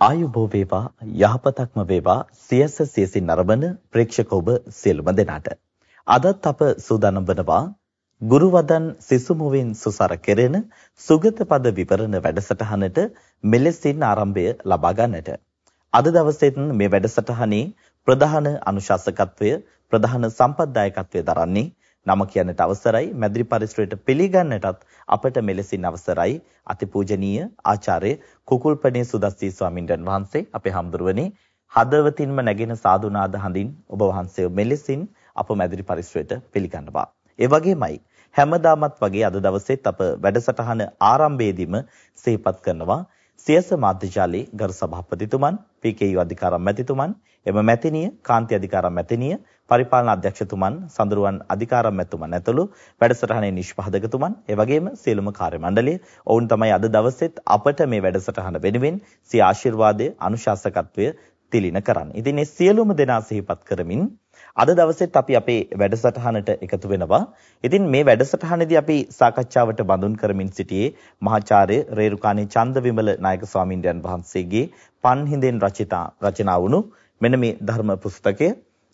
ආයුබෝ වේවා යහපතක්ම වේවා. සියස සියසින් නරඹන ප්‍රේක්ෂක ඔබ සියලුම දෙනාට. අදත් අප සූදානම් වනවා ගුරු වදන් සිසු මුවින් සුසර කෙරෙන සුගත පද විවරණ වැඩසටහනට මෙලෙසින් ආරම්භය ලබා ගන්නට. අද දවසේත් මේ වැඩසටහනේ ප්‍රධාන අනුශාසකත්වය ප්‍රධාන සම්පත්දායකත්වය දරන්නේ නම කියන්නට අවසරයි. මැදිරි පරිසරයට පිළිගන්නටත් අපට මෙලෙසින් අවසරයි. අතිපූජනීය ආචාර්ය කුකුල්පනේ සුදස්සී ස්වාමින්වයන් වහන්සේ අපේ හම්දුරුවනේ හදවතින්ම නැගෙන සාදුනාද හඳින් ඔබ වහන්සේ මෙලෙසින් අප මැදිරි පරිසරයට පිළිගන්නවා. ඒ වගේමයි හැමදාමත් වගේ අද දවසේත් අප වැඩසටහන ආරම්භයේදීම සිහිපත් කරනවා. සියස මාධ්‍යජාලයේ ගරු සභාපතිතුමන් පී.කේ.යු අධිකාරම් මැතිතුමන් එම මැතිනිය කාන්ති අධිකාරම් මැතිනිය පරිපාලන අධ්‍යක්ෂතුමන් සඳරුවන් අධිකාරම් මැතිතුමන් ඇතුළු වැඩසටහනේ නිෂ්පාදකතුමන් ඒ වගේම සියලුම කාර්ය මණ්ඩලය ඔවුන් තමයි අද දවසෙත් අපට මේ වැඩසටහන වෙනුවෙන් සිය ආශිර්වාදයේ අනුශාසකත්වය තිලින කරන්නේ. ඉතින් මේ සියලුම දෙනා සිහිපත් කරමින් අද දවසෙත් අපි අපේ වැඩසටහනට එකතු වෙනවා. ඉතින් මේ වැඩසටහනේදී අපි සාකච්ඡාවට බඳුන් කරමින් සිටියේ මහාචාර්ය රේරුකාණේ චන්දවිමල නායක ස්වාමින්වයන් වහන්සේගේ පන්හිඳෙන් රචිතා රචනා වුණු මෙන්න මේ ධර්ම පුස්තකය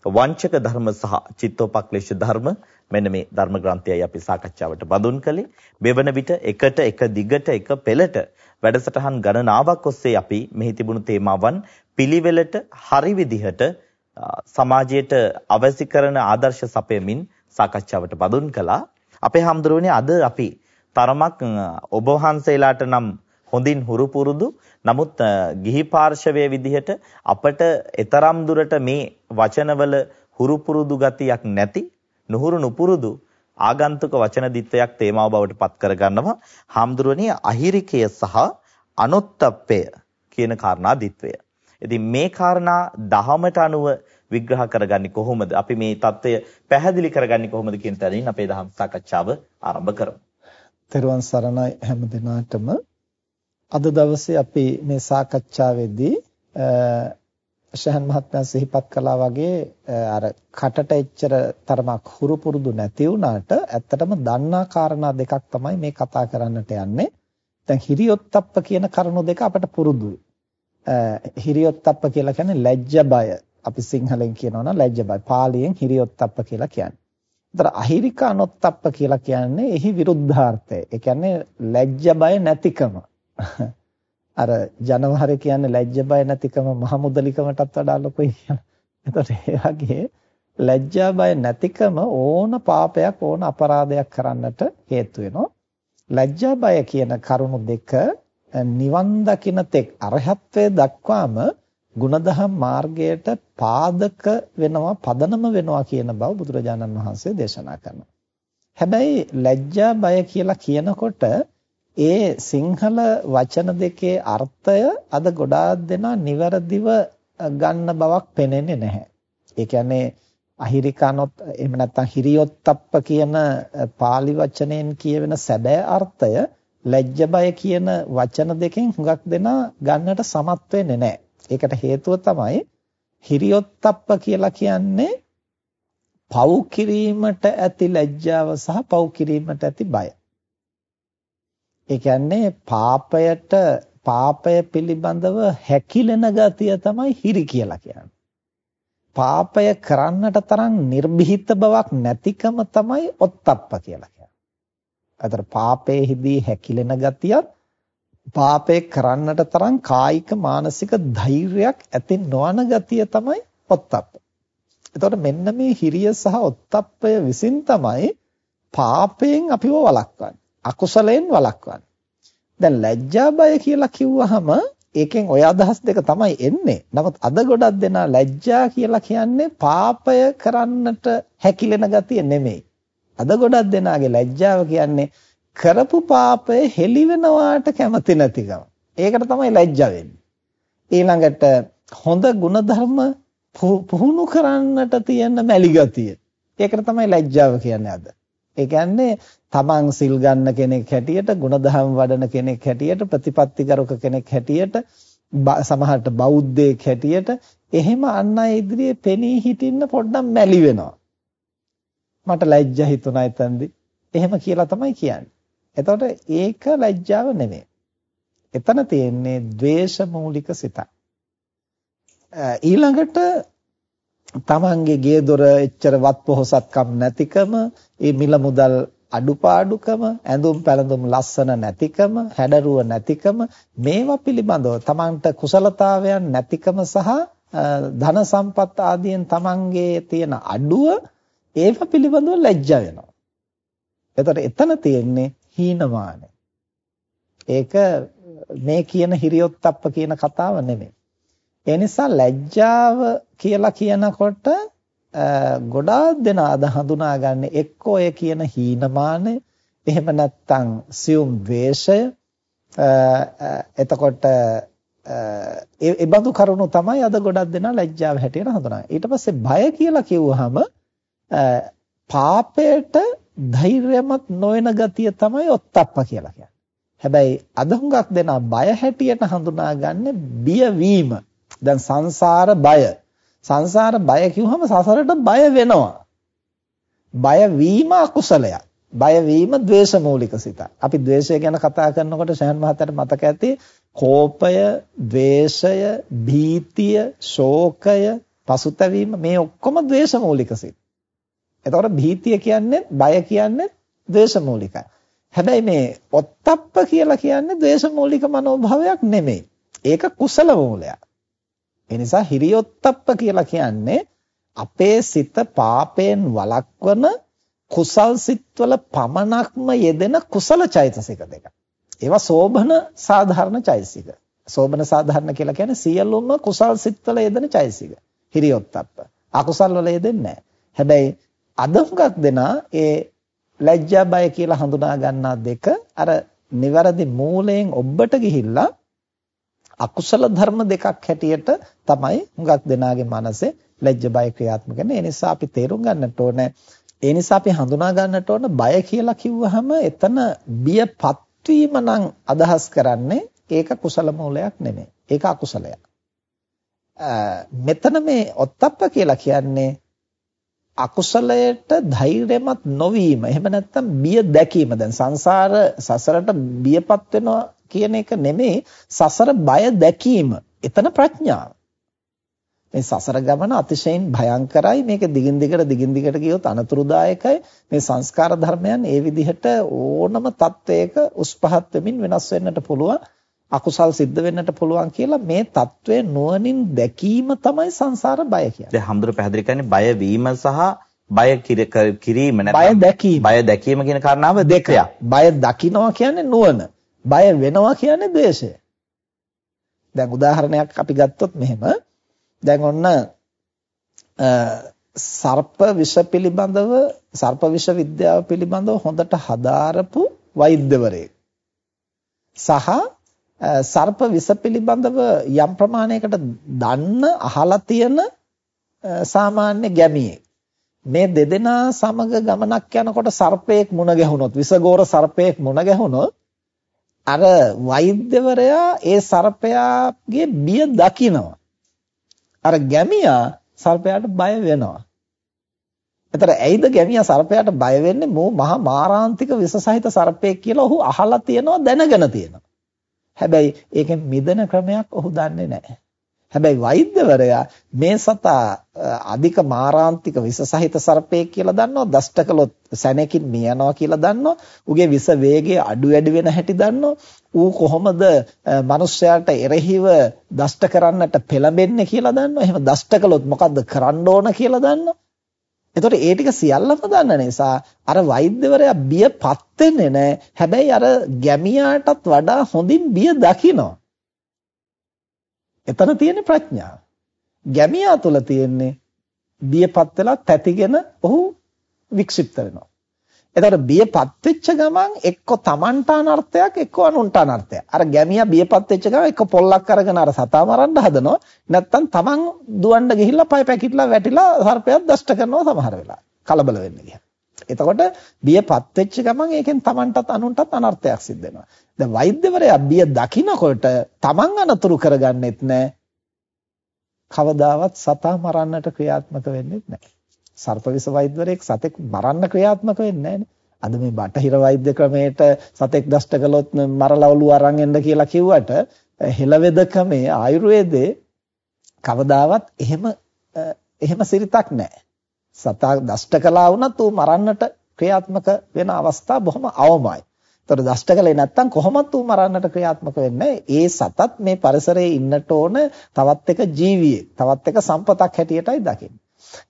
වංචක ධර්ම සහ චිත්තෝපක්ලේශ ධර්ම මෙන්න මේ ධර්ම ග්‍රන්ථයයි අපි සාකච්ඡාවට බඳුන් කළේ. මෙවන විට එකට එක දිගට එක පෙළට වැඩසටහන් ගණනාවක් ඔස්සේ අපි මෙහි තිබුණු තේමාවන් පිළිවෙලට හරි විදිහට සමාජයට අවශ්‍ය කරන ආදර්ශ සපයමින් සාකච්ඡාවට බඳුන් කළා. අපේ හැමදෙරෝනේ අද අපි තරමක් ඔබ වහන්සේලාට නම් හොඳින් හුරු පුරුදු නමුත් ගිහි පාර්ශවයේ විදිහට අපට ඊතරම් දුරට මේ වචනවල හුරු පුරුදු ගතියක් නැති නුහුරු නුපුරුදු ආගන්තුක වචන දිත්වයක් තේමාව බවට පත් කර ගන්නවා හාමුදුරනේ අහිරිකය සහ අනොත්තප්පය කියන කාරණා දිත්වය. ඉතින් මේ කාරණා දහමට අනුව විග්‍රහ කරගන්නේ කොහොමද? අපි මේ தত্ত্বය පැහැදිලි කරගන්නේ කොහොමද කියන තැනින් අපේ දහම් සාකච්ඡාව ආරම්භ කරමු. තෙරුවන් සරණයි හැම දිනාටම අද දවසේ අපි මේ සාකච්ඡාවේදී ශහන් මහත්මයා සිහිපත් කළා වගේ අර කටට එච්චර තරමක් හුරු පුරුදු නැති වුණාට ඇත්තටම දන්නා කාරණා දෙකක් තමයි මේ කතා කරන්නට යන්නේ. දැන් හිරියොත්ප්ප කියන කරුණු දෙක අපට පුරුදුයි. හිරියොත්ප්ප කියලා කියන්නේ ලැජ්ජ බය. අපි සිංහලෙන් කියනවා නම් ලැජ්ජ බය. පාලියෙන් හිරියොත්ප්ප කියලා කියන්නේ. ඒතර අහිරික අනොත්ප්ප කියලා කියන්නේ එහි විරුද්ධාර්ථය. ඒ කියන්නේ ලැජ්ජ බය නැතිකම. අර ජනවහර කියන්නේ ලැජ්ජ බය නැතිකම මහමුදලිකමටත් වඩා ලොකුයි කියලා. එතකොට ඒ වගේ ලැජ්ජා බය නැතිකම ඕන පාපයක් ඕන අපරාධයක් කරන්නට හේතු වෙනවා. ලැජ්ජා බය කියන කරුණු දෙක නිවන් දකින තෙක් අරහත්ත්වයට දක්වාම ಗುಣධම් මාර්ගයට පාදක වෙනවා පදනම වෙනවා කියන බව බුදුරජාණන් වහන්සේ දේශනා කරනවා. හැබැයි ලැජ්ජා බය කියලා කියනකොට ඒ සිංහල වචන දෙකේ අර්ථය අද ගොඩාක් දෙනා නිවැරදිව ගන්න බවක් පෙනෙන්නේ නැහැ. ඒ කියන්නේ අහිරිකනොත් එහෙම නැත්නම් හිරියොත්ප්ප කියන pāli වචනයෙන් කියවෙන සැබෑ අර්ථය ලැජ්ජ බය කියන වචන දෙකෙන් හුඟක් දෙනා ගන්නට සමත් වෙන්නේ නැහැ. ඒකට හේතුව තමයි හිරියොත්ප්ප කියලා කියන්නේ පව් කිරීමට ඇති ලැජ්ජාව සහ පව් කිරීමට ඇති බය. ඒ කියන්නේ පාපයට පාපය පිළිබඳව හැකිලෙන ගතිය තමයි හිරි කියලා කියන්නේ. පාපය කරන්නට තරම් නිර්භීත බවක් නැතිකම තමයි ඔත්තප්ප කියලා අතර පාපයේදී හැකිලෙන ගතියත් පාපේ කරන්නට තරම් කායික මානසික ධෛර්යයක් ඇති නොවන ගතිය තමයි ඔත්තප්ප. එතකොට මෙන්න මේ හිරිය සහ ඔත්තප්පය විසින් තමයි පාපයෙන් අපිව වළක්වන්නේ. අකුසලයෙන් වළක්වන්නේ. දැන් ලැජ්ජා බය කියලා කිව්වහම ඒකෙන් ඔය අදහස් දෙක තමයි එන්නේ. නමුත් අද ගොඩක් දෙනා ලැජ්ජා කියලා කියන්නේ පාපය කරන්නට හැකිලෙන ගතිය නෙමෙයි. අද ගොඩක් දෙනාගේ ලැජ්ජාව කියන්නේ කරපු පාපය හෙළි වෙනවාට කැමති නැතිකම. ඒකට තමයි ලැජ්ජා වෙන්නේ. ඊළඟට හොඳ ಗುಣධර්ම පුහුණු කරන්නට තියෙන මැලිගතිය. ඒකට තමයි ලැජ්ජාව කියන්නේ අද. ඒ කියන්නේ තමන් සිල් ගන්න කෙනෙක් හැටියට, ಗುಣධම් වඩන කෙනෙක් හැටියට, ප්‍රතිපත්තිකරක කෙනෙක් හැටියට, සමහරට බෞද්ධයෙක් හැටියට එහෙම අන්න ඉදිරියේ පෙනී හිටින්න පොඩ්ඩක් මැලි වෙනවා. මට ලැජ්ජා හිතුණා එතනදී. එහෙම කියලා තමයි කියන්නේ. එතකොට ඒක ලැජ්ජාව නෙමෙයි. එතන තියෙන්නේ ද්වේෂ මූලික සිතක්. ඊළඟට තමන්ගේ ගේ දොර එච්චර වත් පොහසත්කම් නැතිකම, ඒ මිල මුදල් අඩුපාඩුකම, ඇඳුම් පැළඳුම් ලස්සන නැතිකම, හැඩරුව නැතිකම මේවා පිළිබඳව තමන්ට කුසලතාවයන් නැතිකම සහ ධන සම්පත් ආදියෙන් තමන්ගේ තියෙන අඩුව ඒව පිළිබඳව ලැජ්ජා වෙනවා. එතකොට එතන තියෙන්නේ හීනමානයි. ඒක මේ කියන හිරියොත්ප්ප කියන කතාව නෙමෙයි. ඒ නිසා ලැජ්ජාව කියලා කියනකොට ගොඩාක් දෙනා අද හඳුනාගන්නේ එක්ක ඔය කියන හීනමානය එහෙම නැත්නම් සියුම් ද්වේෂය එතකොට ඒ බඳු කරුණු තමයි අද ගොඩක් දෙනා ලැජ්ජාව හැටියට හඳුනන්නේ. ඊට පස්සේ බය කියලා කිව්වහම පාපයට ධෛර්යමත් නොවන ගතිය තමයි ඔත්තප්ප කියලා කියන්නේ. හැබැයි අද හුඟක් දෙනා බය හැටියට හඳුනාගන්නේ බියවීම. දැන් සංසාර බය. සංසාර බය කිව්වම සසරට බය වෙනවා. බය වීම අකුසලයක්. බය වීම ද්වේෂ මූලික සිතක්. අපි ද්වේෂය ගැන කතා කරනකොට ශහන් මහත්තයාට මතක ඇති කෝපය, ද්වේෂය, භීතිය, ශෝකය, පසුතැවීම මේ ඔක්කොම ද්වේෂ මූලික සිත්. එතකොට භීතිය කියන්නේ බය කියන්නේ ද්වේෂ මූලිකයි. හැබැයි මේ ඔත්තප්ප කියලා කියන්නේ ද්වේෂ මූලික මනෝභාවයක් නෙමෙයි. ඒක කුසල මූලයක්. ඒ නිසා හිරියොත්තප්ප කියලා කියන්නේ අපේ සිත පාපයෙන් වළක්වන කුසල් සිත්වල පමණක්ම යෙදෙන කුසල චෛතසික දෙක. ඒවා සෝබන සාධාරණ චෛතසික. සෝබන සාධාරණ කියලා කියන්නේ සියලුම කුසල් සිත්වල යෙදෙන චෛතසික. හිරියොත්තප්ප. අකුසල් වල යෙදෙන්නේ නැහැ. හැබැයි අද හුඟක් දෙනා ඒ ලැජ්ජා බය කියලා හඳුනා ගන්නා දෙක අර නිවැරදි මූලයෙන් ඔබට ගිහිල්ලා අකුසල ධර්ම දෙකක් හැටියට තමයි හුඟක් දෙනාගේ මනසේ ලැජ්ජ බය ක්‍රියාත්මක වෙන්නේ. ඒ නිසා අපි තේරුම් ගන්නට ඕනේ. ඒ නිසා අපි හඳුනා ගන්නට ඕන බය කියලා කිව්වහම එතන බියපත් වීම නම් අදහස් කරන්නේ ඒක කුසල මූලයක් නෙමෙයි. ඒක අකුසලයක්. මෙතන මේ ඔත්තප්ප කියලා කියන්නේ අකුසලයට ධෛර්යමත් නොවීම එහෙම නැත්නම් බිය දැකීම. දැන් සංසාර සසරට බියපත් වෙනවා කියන එක නෙමෙයි සසර බය දැකීම. එතන ප්‍රඥාව. මේ සසර ගමන අතිශයින් භයංකරයි. මේක දිගින් දිගට දිගින් දිගට ගියොත් අනතුරුදායකයි. මේ සංස්කාර ධර්මයන් ඒ විදිහට ඕනම තත්වයක උස් පහත් වෙමින් වෙනස් වෙන්නට පුළුවන්. අකුසල් සිද්ධ වෙන්නට පුළුවන් කියලා මේ తත්වය නුවණින් දැකීම තමයි සංසාර බය කියන්නේ. දැන් හම්දුර පැහැදිලි කරන්නේ බය වීම සහ බය කිරීම බය දැකීම. බය දැකීම කියන කාරණාව දෙකයක්. බය දකිනවා කියන්නේ නුවණ. බය වෙනවා කියන්නේ ද්වේෂය. දැන් උදාහරණයක් අපි ගත්තොත් මෙහෙම දැන් ඔන්න සර්ප විෂ පිළිබඳව සර්ප විෂ විද්‍යාව පිළිබඳව හොඳට හදාරපු වෛද්‍යවරයෙක් සහ සර්ප විෂ පිළිබඳව යම් ප්‍රමාණයකට දන්න අහලා තියෙන සාමාන්‍ය ගැමියෙක් මේ දෙදෙනා සමග ගමනක් යනකොට සර්පයෙක් මුණ ගැහුනොත් විසගෝර සර්පයෙක් මුණ ගැහුනොත් අර වෛද්‍යවරයා ඒ සර්පයාගේ බිය දකිනවා අර ගැමියා සර්පයාට බය වෙනවා. එතන ඇයිද ගැමියා සර්පයාට බය වෙන්නේ? මෝ මහා මාරාන්තික විස සහිත සර්පයෙක් කියලා ඔහු අහලා තියෙනවා දැනගෙන තියෙනවා. හැබැයි ඒකෙන් මිදෙන ක්‍රමයක් ඔහු දන්නේ නැහැ. හැබැයි වෛද්‍යවරයා මේ සතා අධික මාරාන්තික විස සහිත සර්පයෙක් කියලා දන්නවා. දෂ්ට කළොත් සැනකින් මියනවා කියලා දන්නවා. උගේ විස වේගය අඩු වැඩි වෙන හැටි දන්නවා. ඌ කොහොමද මිනිස්යාට එරෙහිව දෂ්ට කරන්නට පෙළඹෙන්නේ කියලා දන්නවා. එහෙම දෂ්ට කළොත් මොකද්ද කරන්න ඕන කියලා දන්නවා. එතකොට ඒ ටික සියල්ලම දන්න නිසා අර වෛද්‍යවරයා බියපත් වෙන්නේ නැහැ. හැබැයි අර ගැමියාටත් වඩා හොඳින් බිය දකිනවා. එතන තියෙන්නේ ප්‍රඥාව. ගැමියා තුල තියෙන්නේ බියපත් වෙලා තැතිගෙන ඔහු වික්ෂිප්ත වෙනවා. එතකොට බියපත් වෙච්ච ගමන් එක්ක Tamanට අනර්ථයක් එක්ක අනුන්ට අනර්ථයක්. අර ගැමියා බියපත් වෙච්ච ගමන් එක්ක පොල්ලක් අරගෙන අර සතා මරන්න හදනවා. නැත්තම් Taman දුවන්න ගිහිල්ලා පය පැකිట్లా වැටිලා සර්පයක් දෂ්ට කරනවා සමහර වෙලාවට. කලබල වෙන්න ගියා. එතකොට බියපත් වෙච්ච ගමන් ඒකෙන් Tamanටත් අනුන්ටත් අනර්ථයක් සිද්ධ වෙනවා. දැන් වෛද්‍යවරයා බිය දකිනකොට Taman අනතුරු කරගන්නෙත් නැහැ. කවදාවත් සතා මරන්නට ක්‍රියාත්මක වෙන්නේ නැහැ. සර්ප විස වෛද්‍යවරයෙක් සතෙක් මරන්න ක්‍රියාත්මක වෙන්නේ නැහැ. අද මේ බටහිර වෛද්‍ය ක්‍රමයට සතෙක් දෂ්ට කළොත් මරලා ඔළුව අරන් එන්න කියලා කිව්වට හෙළවෙදකමේ ආයුර්වේදයේ කවදාවත් එහෙම එහෙම සිරිතක් නැහැ. සතා දෂ්ට කළා වුණත් ඌ මරන්නට ක්‍රියාත්මක වෙන අවස්ථා බොහොම අවමයි. ඒතර දෂ්ට කළේ නැත්තම් කොහොමත් ඌ මරන්නට ක්‍රියාත්මක වෙන්නේ ඒ සතත් මේ පරිසරයේ ඉන්නට ඕන තවත් එක ජීවියෙක්, තවත් එක සම්පතක් හැටියටයි දකින්නේ.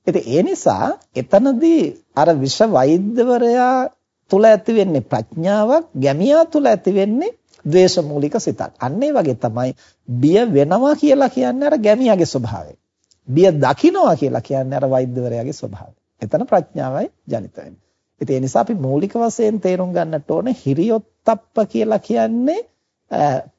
ඉතින් ඒ නිසා එතනදී අර විෂ වෛද්‍යවරයා තුල ඇති වෙන්නේ ප්‍රඥාවක්, ගැමියා තුල ඇති වෙන්නේ ද්වේෂ මූලික සිතක්. අන්න ඒ වගේ තමයි බිය වෙනවා කියලා කියන්නේ අර ගැමියාගේ ස්වභාවය. බිය දකින්නවා කියලා කියන්නේ අර වෛද්‍යවරයාගේ ස්වභාවය. එතන ප්‍රඥාවයි ජනිත වෙන්නේ. ඉතින් ඒ නිසා අපි මූලික වශයෙන් තේරුම් ගන්නට ඕනේ හිරියොත්ප්ප කියලා කියන්නේ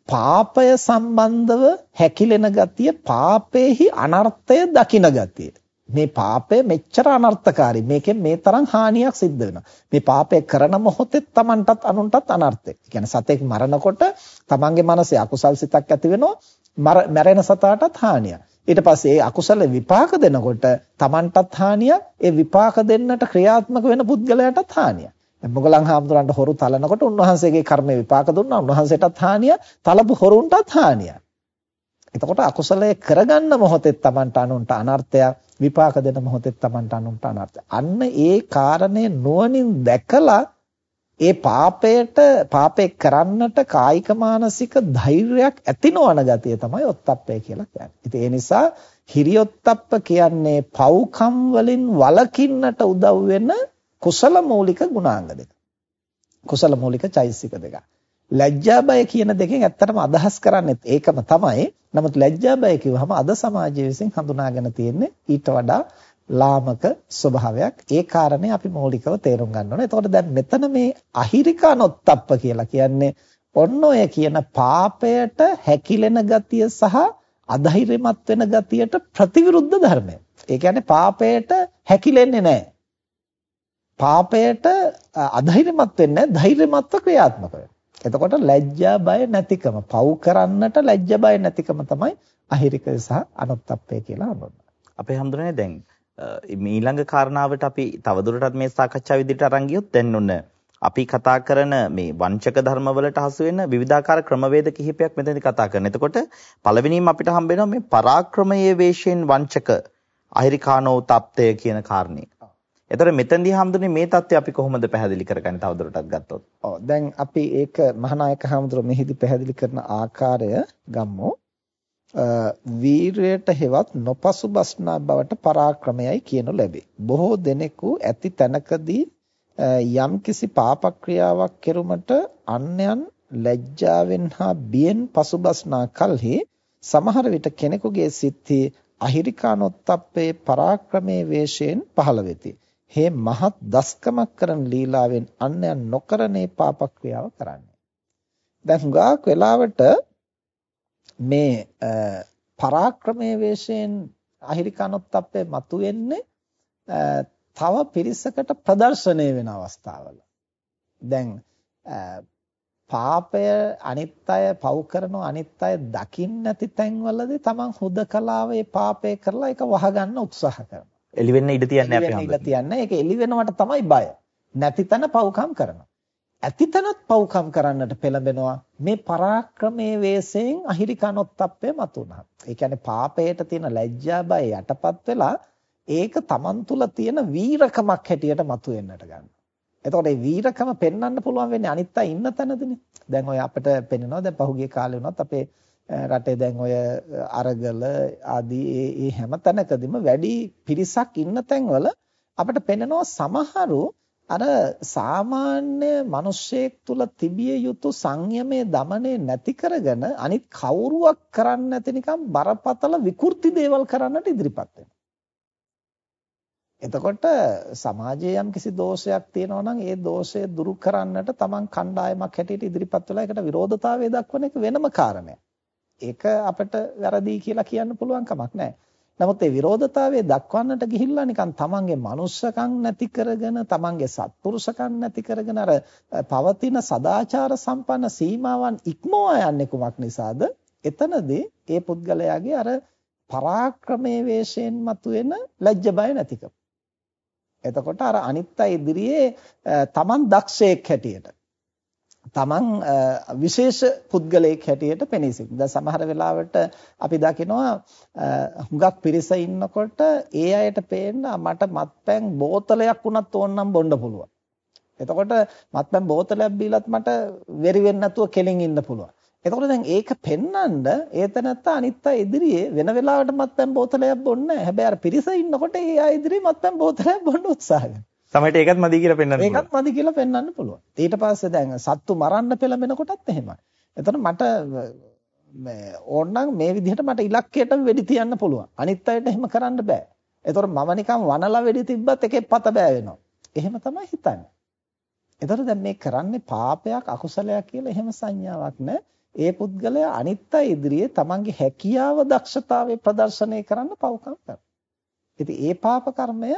පාපය සම්බන්ධව හැකිලෙන ගතිය පාපේහි අනර්ථය දකින ගතිය. මේ පාපය මෙච්චර අනර්ථකාරී. මේකෙන් මේ තරම් හානියක් සිද්ධ වෙනවා. මේ පාපය කරන මොහොතේ Tamanටත් අනුන්ටත් අනර්ථයක්. ඒ කියන්නේ සතෙක් මරනකොට Tamanගේ මනසේ අකුසල් සිතක් ඇති වෙනවා. මැරෙන සතාටත් හානියක්. ඊට පස්සේ ඒ අකුසල විපාක දෙනකොට Tamanටත් හානියක්. ඒ විපාක දෙන්නට ක්‍රියාත්මක වෙන පුද්ගලයාටත් හානියක්. මොගලන් හාමුදුරන්ට හොරු තලනකොට උන්වහන්සේගේ කර්ම විපාක දුන්නා. උන්වහන්සේටත් හානිය, තලපු හොරුන්ටත් හානිය. එතකොට අකුසලයේ කරගන්න මොහොතේ Tamanට අනුන්ට අනර්ථයක් විපාක දෙන මොහොතේ Tamanට අනුන්ට අනර්ථයක්. අන්න ඒ කාරණේ නුවණින් දැකලා ඒ පාපයට පාපේ කරන්නට කායික මානසික ධෛර්යයක් ඇති නොවන ගතිය තමයි ඔත්තප්පය කියලා කියන්නේ. ඉතින් ඒ නිසා හිරියොත්තප්ප කියන්නේ පව්කම් වලින් වළකින්නට උදව් වෙන කුසල මූලික ගුණාංග දෙක. කුසල මූලික චෛසික දෙක. ලැජ්ජා බය කියන දෙකෙන් ඇත්තටම අදහස් කරන්නේ ඒකම තමයි. නමුත් ලැජ්ජා බය කිව්වහම අද සමාජය විසින් හඳුනාගෙන තියෙන්නේ ඊට වඩා ලාමක ස්වභාවයක්. ඒ කාරණේ අපි මৌলিකව තේරුම් ගන්න ඕනේ. එතකොට දැන් මෙතන මේ අහිරිකානොත්තප්ප කියලා කියන්නේ ඔන්න ඔය කියන පාපයට හැකිලෙන ගතිය සහ අධෛර්යමත් වෙන ගතියට ප්‍රතිවිරුද්ධ ධර්මය. ඒ කියන්නේ පාපයට හැකිලෙන්නේ නැහැ. පාපයට අධෛර්යමත් වෙන්නේ නැහැ, ධෛර්යමත්ව ක්‍රියාත්මක වෙනවා. එතකොට ලැජ්ජා බය නැතිකම පව් කරන්නට ලැජ්ජා බය නැතිකම තමයි අහිරිකය සහ අනුත්ප්පය කියලා හඳුන්වන්නේ. අපේ හඳුනන්නේ දැන් ඊළඟ කාරණාවට අපි තවදුරටත් මේ සාකච්ඡා විදිහට අරන් ගියොත් දැන් ඔන්න අපි කතා කරන මේ වංචක ධර්මවලට හසු වෙන විවිධාකාර ක්‍රමවේද කිහිපයක් මෙතනදී කතා කරන. එතකොට පළවෙනිම අපිට හම්බ වෙනවා මේ පරාක්‍රමයේ වේශයෙන් වංචක අහිරිකානෝ තප්තය කියන කාරණේ. එතකොට මෙතෙන්දී හම්දුනේ මේ தත්ත්වය අපි කොහොමද පැහැදිලි කරගන්නේ තවදුරටත් ගත්තොත්? ඔව් දැන් අපි ඒක මහානායක හාමුදුරුවෝ මෙහිදී පැහැදිලි කරන ආකාරය ගම්මු. වීරයට හෙවත් නොපසුබස්නා බවට පරාක්‍රමයයි කියනු ලැබේ. බොහෝ දෙනෙකු ඇති තැනකදී යම්කිසි පාපක්‍රියාවක් කෙරුමට අන්යන් ලැජ්ජාවෙන් හා බියෙන් පසුබස්නා කලෙහි සමහර විට කෙනෙකුගේ සිත්හි අහිරිකානොත්ප්පේ පරාක්‍රමයේ වේශයෙන් පහළ වෙති. හේ මහත් දස්කමක් කරන ලීලාවෙන් අන්යන් නොකරනේ පාපක්‍රියාව කරන්නේ. දැන් හුඟක් වෙලාවට මේ පරාක්‍රමයේ වේශයෙන් අහිරිකනොත්ප්පේ මතුවෙන්නේ තව පිරිසකට ප්‍රදර්ශනය වෙන අවස්ථාවල. දැන් පාපය අනිත් අය පව් කරනවා අනිත් අය දකින්න නැති තැන්වලදී තමන් හුදකලාව ඒ පාපය කරලා ඒක වහගන්න උත්සාහ කරනවා. එළි වෙන්න ඉඩ තියන්නේ අපි හැම ඉඩ තියන්නේ. ඒක එළි වෙනවට තමයි බය. නැතිතන පව්කම් කරනවා. ඇතිතනත් පව්කම් කරන්නට පෙළඹෙනවා මේ පරාක්‍රමයේ වේසයෙන් අහිරිකනොත්ප්පය මතුණා. ඒ කියන්නේ පාපයට තියෙන ලැජ්ජා බය යටපත් වෙලා ඒක Taman තුල තියෙන වීරකමක් හැටියට මතුවෙන්නට ගන්නවා. එතකොට මේ වීරකම පෙන්වන්න පුළුවන් වෙන්නේ අනිත් අය ඉන්න තැනදීනේ. දැන් ඔය අපිට පෙන්නනවා දැන් පහුගිය කාලේ වුණත් අපේ රටේ දැන් ඔය අරගල ආදී ඒ ඒ හැම තැනකදීම වැඩි පිරිසක් ඉන්න තැන්වල අපිට පෙනෙනවා සමහරු අර සාමාන්‍ය මිනිස්සෙක් තුල තිබිය යුතු සංයමයේ দমনේ නැති කරගෙන අනිත් කවුරුවක් කරන්නේ නැති නිකම් බරපතල විකෘති දේවල් කරන්නට ඉදිරිපත් වෙනවා. එතකොට සමාජයේ යම් කිසි දෝෂයක් තියෙනවා නම් ඒ දෝෂය දුරු කරන්නට තමන් කණ්ඩායමක් හැටියට ඉදිරිපත් වෙලා ඒකට විරෝධතාවය දක්වන එක වෙනම කාරණයක්. ඒක අපිට වැරදි කියලා කියන්න පුළුවන් කමක් නැහැ. නමුත් ඒ විරෝධතාවය දක්වන්නට ගිහිල්ලා නිකන් තමන්ගේ මනුස්සකම් නැති කරගෙන තමන්ගේ සත්පුරුෂකම් නැති කරගෙන අර පවතින සදාචාර සම්පන්න සීමාවන් ඉක්මවා යන්නේ කුමක් නිසාද? එතනදී ඒ පුද්ගලයාගේ අර පරාක්‍රමයේ වේශයෙන් මතුවෙන ලැජ්ජ බය නැතිකම. එතකොට අර අනිත් අය ඉදිරියේ තමන් දක්ෂයෙක් හැටියට තමන් විශේෂ පුද්ගලයෙක් හැටියට පෙනී සිටින. දැන් සමහර වෙලාවට අපි දකිනවා හුඟක් පිරිස ඉන්නකොට ඒ අයට පේන්න මට මත්පැන් බෝතලයක් වුණත් ඕනනම් බොන්න පුළුවන්. එතකොට මත්පැන් බෝතලයක් බීලත් මට වෙරි වෙන්නේ නැතුව කෙලින් ඉන්න පුළුවන්. එතකොට දැන් ඒක පෙන්නඳ ඒතනත්ත අනිත් අය ඉදිරියේ වෙන වෙලාවට මත්පැන් බෝතලයක් බොන්නේ නැහැ. හැබැයි අර පිරිස ඉන්නකොට ඒ අය ඉදිරියේ මත්පැන් බෝතලයක් බොන්න උත්සාහ කරනවා. සමහරට ඒකත් මදි කියලා පෙන්වන්න පුළුවන්. ඒකත් මදි කියලා පෙන්වන්න පුළුවන්. ඊට පස්සේ දැන් සත්තු මරන්න පෙළඹෙන කොටත් එහෙමයි. එතකොට මට මේ ඕනනම් මේ විදිහට මට ඉලක්කයට වෙඩි තියන්න පුළුවන්. අනිත් අයට එහෙම කරන්න බෑ. එතකොට මම නිකන් වනලා වෙඩි තිබ්බත් එකේ පත බෑ වෙනවා. එහෙම තමයි හිතන්නේ. එතකොට දැන් මේ කරන්නේ පාපයක් අකුසලයක් කියලා එහෙම සංඥාවක් නෑ. ඒ පුද්ගලයා අනිත් අය ඉදිරියේ තමන්ගේ හැකියාව දක්ෂතාවය ප්‍රදර්ශනය කරන්න පවකම් කරනවා. ඉතින් ඒ පාප කර්මය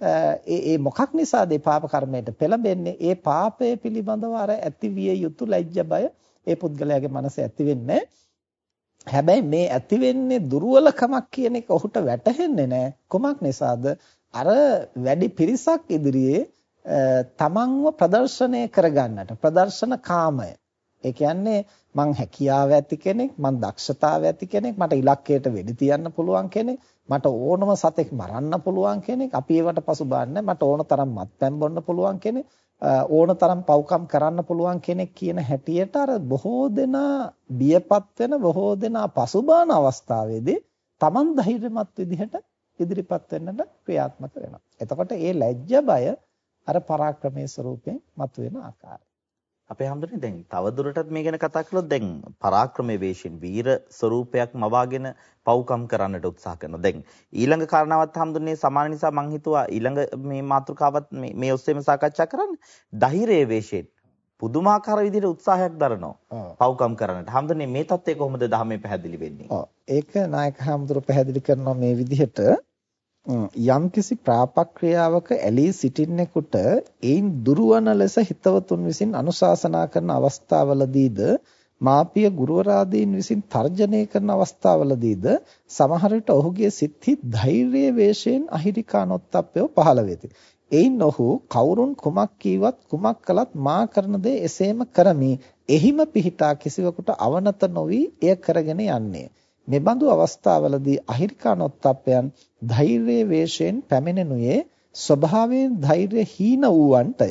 ඒ ඒ මොකක් නිසාද ඒ පාප කර්මයට පෙළඹෙන්නේ? ඒ පාපය පිළිබඳව අර ඇතිවිය යුතු ලැජ්ජ බය ඒ පුද්ගලයාගේ මනසේ ඇති වෙන්නේ හැබැයි මේ ඇති වෙන්නේ දුර්වලකමක් කියන එක ඔහුට වැටහෙන්නේ නැහැ. කොමක් නිසාද? අර වැඩි පිරිසක් ඉදිරියේ තමන්ව ප්‍රදර්ශනය කරගන්නට ප්‍රදර්ශන කාමය ඒ කියන්නේ මං හැකියාව ඇති කෙනෙක් මං දක්ෂතාව ඇති කෙනෙක් මට ඉලක්කයට වෙඩි තියන්න පුළුවන් කෙනෙක් මට ඕනම සතෙක් මරන්න පුළුවන් කෙනෙක් අපි ඒවට පසුබාන්නේ මට ඕන තරම් මත්පැන් බොන්න පුළුවන් කෙනෙක් ඕන තරම් පව්කම් කරන්න පුළුවන් කෙනෙක් කියන හැටියට අර බොහෝ දෙනා බියපත් වෙන බොහෝ දෙනා පසුබාන අවස්ථාවේදී Taman ධෛර්යමත් විදිහට ඉදිරිපත් වෙන්නට ක්‍රියාත්මක වෙනවා. එතකොට ඒ ලැජ්ජ බය අර පරාක්‍රමයේ ස්වરૂපයෙන් මතුවෙන ආකාරය. අපේ හැමදෙන්නේ දැන් තවදුරටත් මේ ගැන කතා කළොත් දැන් පරාක්‍රමයේ වේශයෙන් වීර ස්වરૂපයක් මවාගෙන පව්කම් කරන්නට උත්සාහ කරනවා. දැන් ඊළඟ කාරණාවත් හැමදෙන්නේ සමාන නිසා මම හිතුවා ඊළඟ මේ මාතෘකාවත් මේ මේ ඔස්සේම සාකච්ඡා කරන්න. ධෛර්යයේ වේශයෙන් පුදුමාකාර විදිහට උත්සාහයක් දරනවා. පව්කම් කරන්නට. හැමදෙන්නේ මේ தත්ත්වය කොහොමද ධර්මයේ පැහැදිලි වෙන්නේ? ඒක නායක හැමදෙර පැහැදිලි කරනවා මේ විදිහට යම්කිසි ප්‍රාපක්‍රියාවක ඇලී සිටින්නෙකුට ඒන් දුරවන ලෙස හිතවතුන් විසින් අනුශාසනා කරන අවස්ථාවලදීද මාපිය ගුරුවරාදීන් විසින් තර්ජනය කරන අවස්ථාවලදීද සමහර විට ඔහුගේ සිත්හි ධෛර්යයේ වේශයෙන් අහිරිකානොත්ප්පය පහළ වෙති. එයින් ඔහු කවුරුන් කුමක් කීවත් කුමක් කළත් මා කරන දේ එසේම කරමි. එහිම පිහිටා කිසිවෙකුට අවනත නොවි එය කරගෙන යන්නේ. මෙබඳු අවස්ථාවලදී අහිරිකානොත්ප්පයන් ධෛර්යයේ වේශයෙන් පැමිණෙනුයේ ස්වභාවයෙන් ධෛර්ය හීන වූවන්ටය.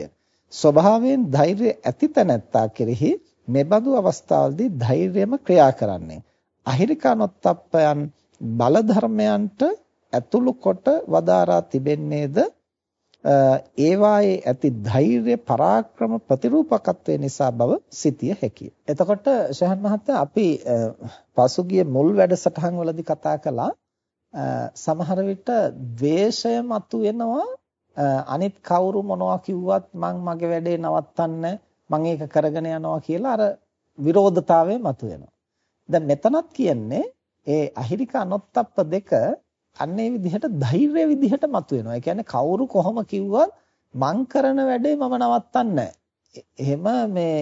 ස්වභාවයෙන් ධෛර්ය ඇති තැනැත්තා කෙරෙහි මෙබඳු අවස්ථාවලදී ධෛර්යම ක්‍රියා කරන්නේ. අහිරිකානොත්ප්පයන් බල ධර්මයන්ට ඇතුළු කොට වදාරා තිබෙන්නේද ඒවායේ ඇති ධෛර්ය පරාක්‍රම ප්‍රතිරූපකත්වය නිසා බව සිතිය හැකිය. එතකොට ශහන් මහත්තයා අපි පසුගිය මුල් වැඩසටහන් වලදී කතා කළා සමහර විට ද්වේෂය මතුවෙනවා අනිත් කවුරු මොනවා කිව්වත් මං මගේ වැඩේ නවත්තන්න මං ඒක කරගෙන යනවා කියලා අර විරෝධතාවය මතුවෙනවා. දැන් මෙතනත් කියන්නේ ඒ අහිරික අනොත්ප්ප දෙක අන්න ඒ විදිහට ධෛර්ය විදිහට මතුවෙනවා. ඒ කියන්නේ කවුරු කොහොම කිව්වත් මං කරන වැඩේ මම නවත්තන්නේ එහෙම මේ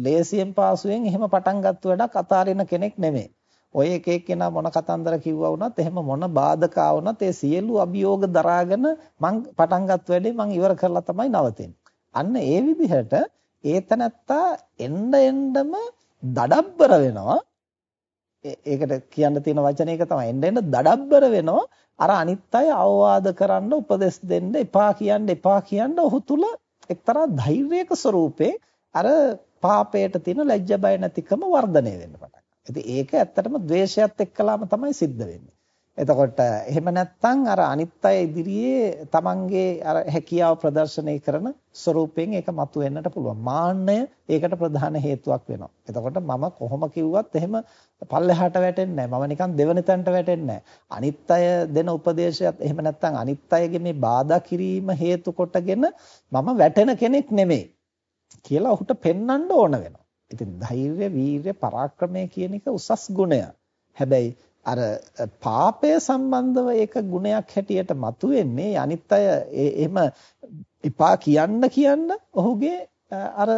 ලේසියෙන් පාසුවෙන් එහෙම පටන් ගත්ත වැඩක් අතාරින කෙනෙක් නෙමෙයි. ඔය එක එක්කෙනා මොන කතන්දර කිව්වා වුණත් එහෙම මොන බාධක ආවුණත් ඒ සියලු අභියෝග දරාගෙන මං පටන් ගත්ත වැඩේ මං ඉවර කරලා තමයි නවතින්නේ. අන්න ඒ විදිහට ඒතනත්තා එන්න එන්නම දඩබ්බර වෙනවා ඒකට කියන්න තියෙන වචන එක තමයි එන්න එන්න දඩබ්බර වෙනවා අර අනිත් අය අවවාද කරන්න උපදෙස් දෙන්න එපා කියන්න එපා කියන්න ඔහු තුල එක්තරා ධෛර්යයක ස්වરૂපේ අර පාපයට තියෙන ලැජ්ජ බය නැතිකම වර්ධනය වෙන්න පටන් ගන්නවා. ඉතින් ඒක ඇත්තටම ද්වේෂයත් එක්කලාම තමයි සිද්ධ වෙන්නේ. එතකොට එහෙම නැත්නම් අර අනිත් අය ඉදිරියේ තමන්ගේ අර හැකියාව ප්‍රදර්ශනය කරන ස්වරූපයෙන් ඒක මතුවෙන්නට පුළුවන්. මාන්නය ඒකට ප්‍රධාන හේතුවක් වෙනවා. එතකොට මම කොහොම කිව්වත් එහෙම පල්ලෙහාට වැටෙන්නේ නැහැ. මම නිකන් දෙවන තැනට වැටෙන්නේ නැහැ. අනිත් අය දෙන උපදේශයත් එහෙම නැත්නම් අනිත් අයගේ මේ බාධා කිරීම හේතු කොටගෙන මම වැටෙන කෙනෙක් නෙමෙයි කියලා ඔහුට පෙන්වන්න ඕන වෙනවා. ඉතින් ධෛර්ය, වීර්ය, පරාක්‍රමය කියන එක උසස් ගුණයක්. හැබැයි අර පාපය සම්බන්ධව ඒක ගුණයක් හැටියට මතුවෙන්නේ අනිත් අය එහෙම එපා කියන්න කියන්න ඔහුගේ අර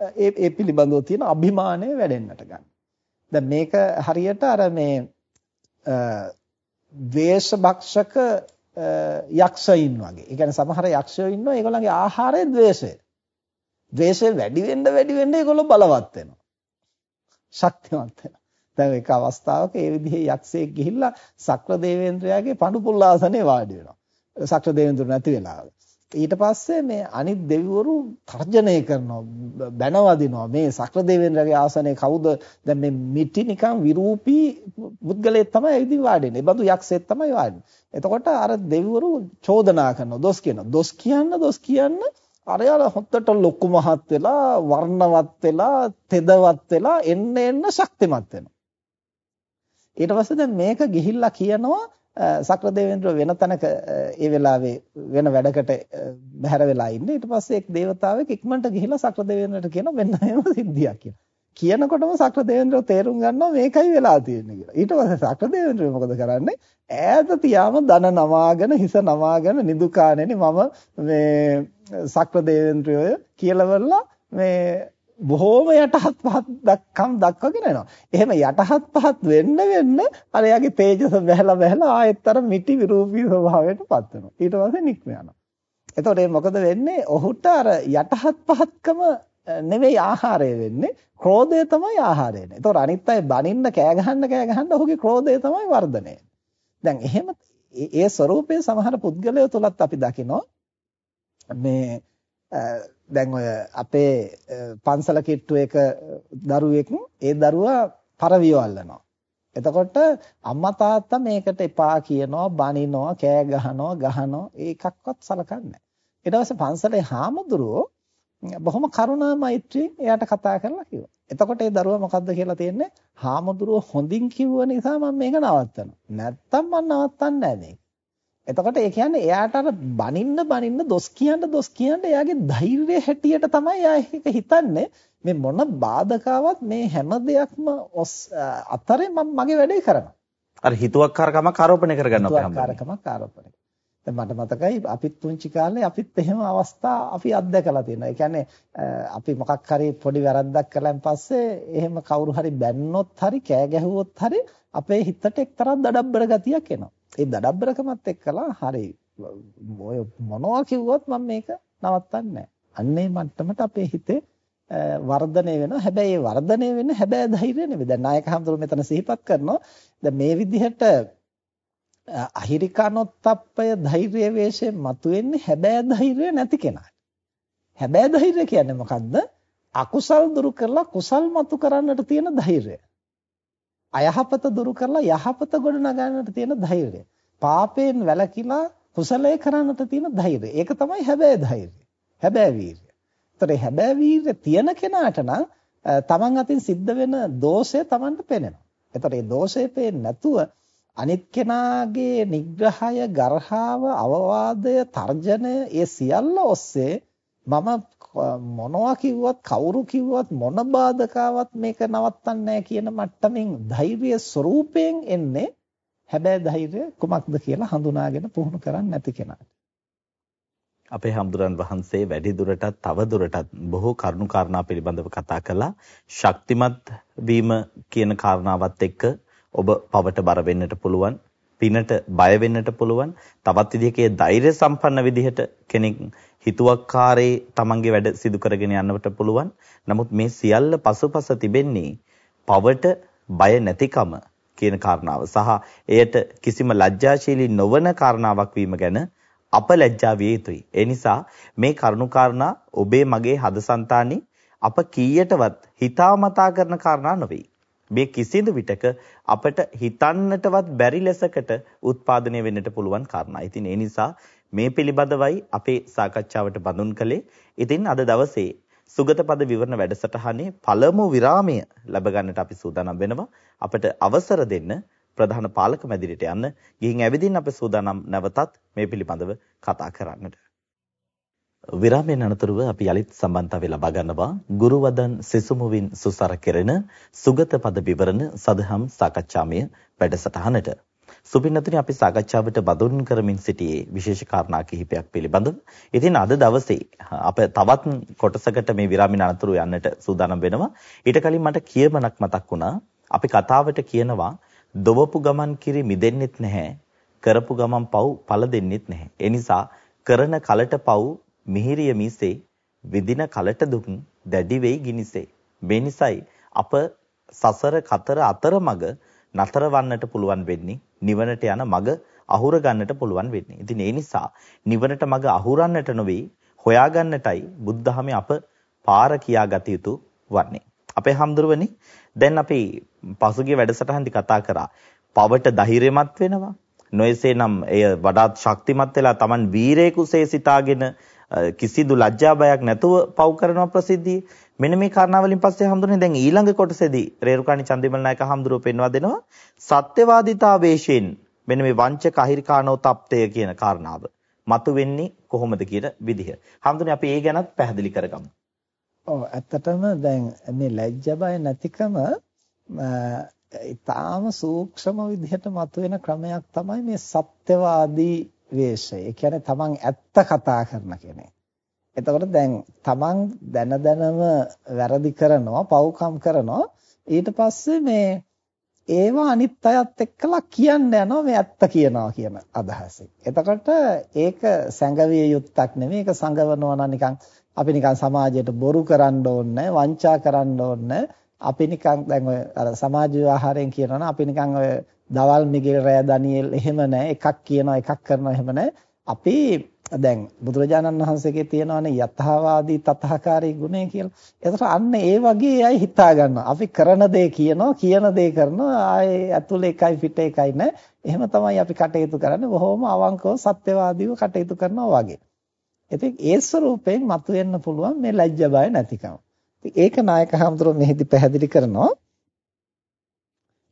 ඒ ඒ පිළිබඳව තියෙන අභිමානය වැඩෙන්නට ගන්න. දැන් මේක හරියට අර මේ ද්වේෂ භක්ෂක යක්ෂයින් වගේ. ඒ කියන්නේ සමහර යක්ෂයෝ ඉන්නවා ඒගොල්ලන්ගේ ආහාරය ද්වේෂය. ද්වේෂය වැඩි වෙන්න වැඩි වෙන්න ඒගොල්ලෝ බලවත් වෙනවා. ශක්තිමත් වෙනවා. දැන් එක අවස්ථාවක ඒ විදිහේ යක්ෂයෙක් ගිහිල්ලා සක්‍ර දේවේන්ද්‍රයාගේ පඳු පුල්ලාසනේ වාඩි වෙනවා. සක්‍ර දේවේන්ද්‍ර නැති වෙලාව. ඊට පස්සේ මේ අනිත් දෙවිවරු තර්ජනය කරනවා බැනවදිනවා මේ සක්‍ර දේවේන්ද්‍රගේ ආසනයේ කවුද දැන් මේ මිටි නිකන් විරූපී පුද්ගලයෙක් තමයි ඇවිදින් වාඩින්නේ. ඒ බඳු යක්ෂයෙක් තමයි වාඩින්නේ. එතකොට අර දෙවිවරු චෝදනා කරනවා දොස් කියනවා. දොස් කියන්න දොස් කියන්න අර යාර හොත්තට ලොකු මහත් වෙලා වර්ණවත් වෙලා තෙදවත් වෙලා එන්න එන්න ශක්තිමත් වෙනවා. ඊට පස්සේ දැන් මේක ගිහිල්ලා කියනවා සක්‍ර දේවේන්ද්‍ර වෙන තැනක ඒ වෙලාවේ වෙන වැඩකට බැහැර වෙලා ඉන්නේ ඊට පස්සේ එක් දේවතාවෙක් ඉක්මනට ගිහිල්ලා සක්‍ර දේවේන්ද්‍රට කියනවා මෙන්න එහෙම සිද්ධියක් කියලා. කියනකොටම සක්‍ර දේවේන්ද්‍ර තේරුම් ගන්නවා මේකයි වෙලා තියෙන්නේ කියලා. ඊට පස්සේ සක්‍ර දේවේන්ද්‍ර මොකද කරන්නේ? ඈත තියාම දන නමාගෙන හිස නමාගෙන නිදුකාණෙනි මම මේ සක්‍ර දේවේන්ද්‍රය කියලාවලා මේ බොහෝම යටහත් පහත් දක්කම් දක්වගෙන යනවා. එහෙම යටහත් පහත් වෙන්න වෙන්න අර යාගේ තේජස බහැලා බහැලා ආයෙත් අර මිටි විරූපී ස්වභාවයටපත් වෙනවා. ඊට පස්සේ නික්ම යනවා. එතකොට මොකද වෙන්නේ? ඔහුට අර යටහත් පහත්කම නෙවෙයි ආහාරය වෙන්නේ. ක්‍රෝධය තමයි ආහාරය වෙන්නේ. එතකොට අනිත් අය බනින්න කෑ ගහන්න කෑ ගහන්න ඔහුගේ ක්‍රෝධය තමයි වර්ධනය දැන් එහෙම ඒ ස්වરૂපයේ සමහර පුද්ගලයෝ තුලත් අපි දකිනවා මේ දැන් ඔය අපේ පන්සල කිට්ටුවක දරුවෙක් ඒ දරුවා පරවිය අල්ලනවා. එතකොට අම්මා තාත්තා මේකට එපා කියනවා, බනිනවා, කෑ ගහනවා, ගහනවා ඒකක්වත් සලකන්නේ නැහැ. ඊට පස්සේ පන්සලේ හාමුදුරුවෝ බොහොම කරුණා මෛත්‍රියෙන් එයාට කතා කරලා කිව්වා. එතකොට ඒ දරුවා මොකද්ද කියලා තියෙන්නේ? හාමුදුරුවෝ හොඳින් කිව්ව නිසා මම මේක නවත්තනවා. නැත්තම් මම නවත්තන්නේ නැහැ මේක. එතකොට ඒ කියන්නේ එයාට අර බනින්න බනින්න දොස් කියන්න දොස් කියන්න එයාගේ ධෛර්යය හැටියට තමයි එයා ඒක හිතන්නේ මේ මොන බාධකාවක් මේ හැම දෙයක්ම අතරේ මම මගේ වැඩේ කරනවා. අර හිතුවක්කාරකමක් ආරෝපණය කරගන්න අපේ හැම හිතුවක්කාරකමක් ආරෝපණය. දැන් මට මතකයි අපිත් පුංචි කාලේ අපිත් එහෙම අවස්ථා අපි අත්දැකලා තියෙනවා. ඒ කියන්නේ අපි මොකක් හරි පොඩි වැරද්දක් කළාන් පස්සේ එහෙම කවුරු හරි බැන්නොත් හරි කෑ ගැහුවොත් හරි අපේ හිතට එක්තරා දඩබ්බර ගතියක් එනවා. ඒ දඩබ්බරකමත් එක්කලා හරි ඔය මොනවා කිව්වත් මම මේක නවත්තන්නේ නැහැ. අන්නේ මට්ටමට අපේ හිතේ වර්ධනය වෙනවා. හැබැයි ඒ වර්ධනය වෙන්නේ හැබැයි ධෛර්යය නෙවෙයි. දැන් නායක හඳුරු මෙතන සිහිපත් කරනවා. දැන් මේ විදිහට අහිරිකනොත්ප්පය ධෛර්ය වේශයෙන් මතුවෙන්නේ හැබැයි ධෛර්යය නැති කෙනාට. හැබැයි ධෛර්යය කියන්නේ මොකද්ද? අකුසල් දුරු කරලා කුසල් මතු කරන්නට තියෙන ධෛර්යය. අයහපත දුරු කරලා යහපත ගොඩ නගන්නට තියෙන ධෛර්යය. පාපයෙන් වැළකීලා කුසලයේ කරන්නට තියෙන ධෛර්යය. ඒක තමයි හැබෑ ධෛර්යය. හැබෑ වීර්යය. ඒතර හැබෑ වීර්යය තියෙන කෙනාට නම් තමන් අතින් සිද්ධ වෙන දෝෂය තමන්ට පේනවා. ඒතර ඒ දෝෂය පේන්නේ නැතුව අනිත් කෙනාගේ නිග්‍රහය, ගර්හාව, අවවාදය, තර්ජනය ඒ සියල්ල ඔස්සේ මම මොනවා කිව්වත් කවුරු කිව්වත් මොන බාධකාවක් මේක නවත්තන්නේ කියන මට්ටමින් ධෛර්ය ස්වરૂපයෙන් එන්නේ හැබැයි ධෛර්ය කුමක්ද කියලා හඳුනාගෙන පුහුණු කරන්නේ නැති කෙනාට. අපේ හම්දුරන් වහන්සේ වැඩි දුරටත් තව දුරටත් බොහෝ කරුණු කාරණා පිළිබඳව කතා කළා. ශක්තිමත් වීම කියන කාරණාවත් එක්ක ඔබ පවට බර වෙන්නට පුළුවන්. පිනට බය වෙන්නට පුළුවන්. තවත් විදිහකේ ධෛර්ය සම්පන්න විදිහට කෙනෙක් හිතුවක්කාරේ තමන්ගේ වැඩ සිදු කරගෙන යන්නට පුළුවන්. නමුත් මේ සියල්ල පසුපස තිබෙන්නේ පවට බය නැතිකම කියන කාරණාව සහ එයට කිසිම ලැජ්ජාශීලී නොවන කාරණාවක් වීම ගැන අප ලැජ්ජා විය යුතුයි. ඒ නිසා මේ කරුණු කාරණා ඔබේ මගේ හදසන්තානි අප කීයටවත් හිතාමතා කරන කාරණා නොවේ. මේ කිසිදු විටක අපට හිතන්නටවත් බැරි ලෙසකට උත්පාදනය වෙන්නට පුළුවන් කාරණා. ඉතින් ඒ නිසා මේ පිළිබඳවයි අපේ සාකච්ඡාවට බඳුන් කළේ. ඉතින් අද දවසේ සුගත පද විවරණ වැඩසටහනේ පළමු විරාමය ලැබ ගන්නට අපි සූදානම් වෙනවා. අපට අවසර දෙන්න ප්‍රධාන පාලක මැදිරියට යන්න ගිහින් ඇවිදින් අප සූදානම් නැවතත් මේ පිළිබඳව කතා කරන්නට. විරාමයෙන් අනතුරුව අපි යලිත් සම්බන්ධතාවය ලබා ගන්නවා ගුරුවදන් සිසුමුවින් සුසර කෙරෙන සුගත පද විවරණ සදහම් සාකච්ඡාමය වැඩසටහනට. සුපින්නතුනි අපි සාකච්ඡාවට බඳුන් කරමින් සිටියේ විශේෂ කාරණා කිහිපයක් පිළිබඳව. ඉතින් අද දවසේ අප තවත් කොටසකට මේ විරාමින අනතුරු යන්නට සූදානම් වෙනවා. ඊට කලින් මට කියමනක් මතක් වුණා. අපි කතාවට කියනවා දොවපු ගමන් කිරි මිදෙන්නෙත් නැහැ. කරපු ගමන් පව් පළ දෙන්නෙත් නැහැ. ඒ නිසා කරන කලට පව් මිහිරිය මිසේ විදින කලට දුක් දැඩි වෙයි ගිනිසේ. මේ නිසායි අප සසර කතර අතරමඟ නතර වන්නට පුළුවන් වෙන්නේ නිවනට යන මඟ අහුර ගන්නට පුළුවන් වෙන්නේ. ඉතින් ඒ නිසා නිවනට මඟ අහුරන්නට නොවේ හොයාගන්නටයි බුද්ධහමේ අප පාර කියාගත යුතු වන්නේ. අපේ හම්දුරවනි දැන් අපි පසුගිය වැඩසටහනදී කතා කරා පවට ධෛර්යමත් වෙනවා. නොයසේනම් එය වඩාත් ශක්තිමත් වෙලා Taman වීරයෙකුසේ සිතාගෙන කිසිදු ලැජ්ජා බයක් නැතුව පව් කරනවා ප්‍රසිද්ධියේ මෙන්න මේ කාරණාවලින් පස්සේ හම්දුනේ දැන් ඊළඟ කොටසේදී රේරුකාණි චන්දිමල් නායක හම්දුරෝ පෙන්වා දෙනවා සත්‍යවාදීතාවේශයෙන් මෙන්න මේ වංචක අහිරිකානෝ තප්තය කියන කාරණාව මතු වෙන්නේ කොහොමද කියන විදිහ. හම්දුනේ අපි ඒ ගැනත් පැහැදිලි කරගමු. ඔව් ඇත්තටම දැන් මේ ලැජ්ජ බය නැතිකම ඊටාම සූක්ෂම විදිහට මතුවෙන ක්‍රමයක් තමයි මේ සත්‍යවාදී වේශය. ඒ කියන්නේ තමන් ඇත්ත කතා කරන කෙනෙක්. එතකොට දැන් තමන් දැන දැනම වැරදි කරනවා, පව්කම් කරනවා. ඊට පස්සේ මේ ඒවා අනිත් අයත් එක්කලා කියන්න යනවා මේ ඇත්ත කියනවා කියන අදහසෙන්. එතකොට ඒක සැඟවිය යුත්තක් නෙමෙයි. ඒක සංගවනවා නම් නිකන් අපි නිකන් සමාජයට බොරු කරන්න ඕනේ, වංචා කරන්න ඕනේ. අපි නිකන් දැන් ඔය අර සමාජ ආහාරයෙන් කියනවනම් අපි නිකන් ඔය දවල් මිගිල් රෑ දනියෙල් එහෙම නැහැ. එකක් කියනවා එකක් කරනවා එහෙම නැහැ. අපි දැන් බුදුරජාණන් වහන්සේගේ තියෙනවානේ යථාවාදී තථාකාරී ගුණය කියලා. ඒකට අන්න ඒ වගේ අය හිතා ගන්නවා. අපි කරන දේ කියනවා, කියන දේ කරනවා. ආයේ ඇතුලේ එකයි පිට එකයි නෑ. එහෙම තමයි අපි කටයුතු කරන්නේ. බොහොම අවංකව සත්‍යවාදීව කටයුතු කරනවා වගේ. ඉතින් ඒ ස්වරූපයෙන් මතුවෙන්න පුළුවන් මේ ලැජ්ජ බය නැතිකම. ඒක නායක හඳුරෝ මෙහිදී පැහැදිලි කරනවා.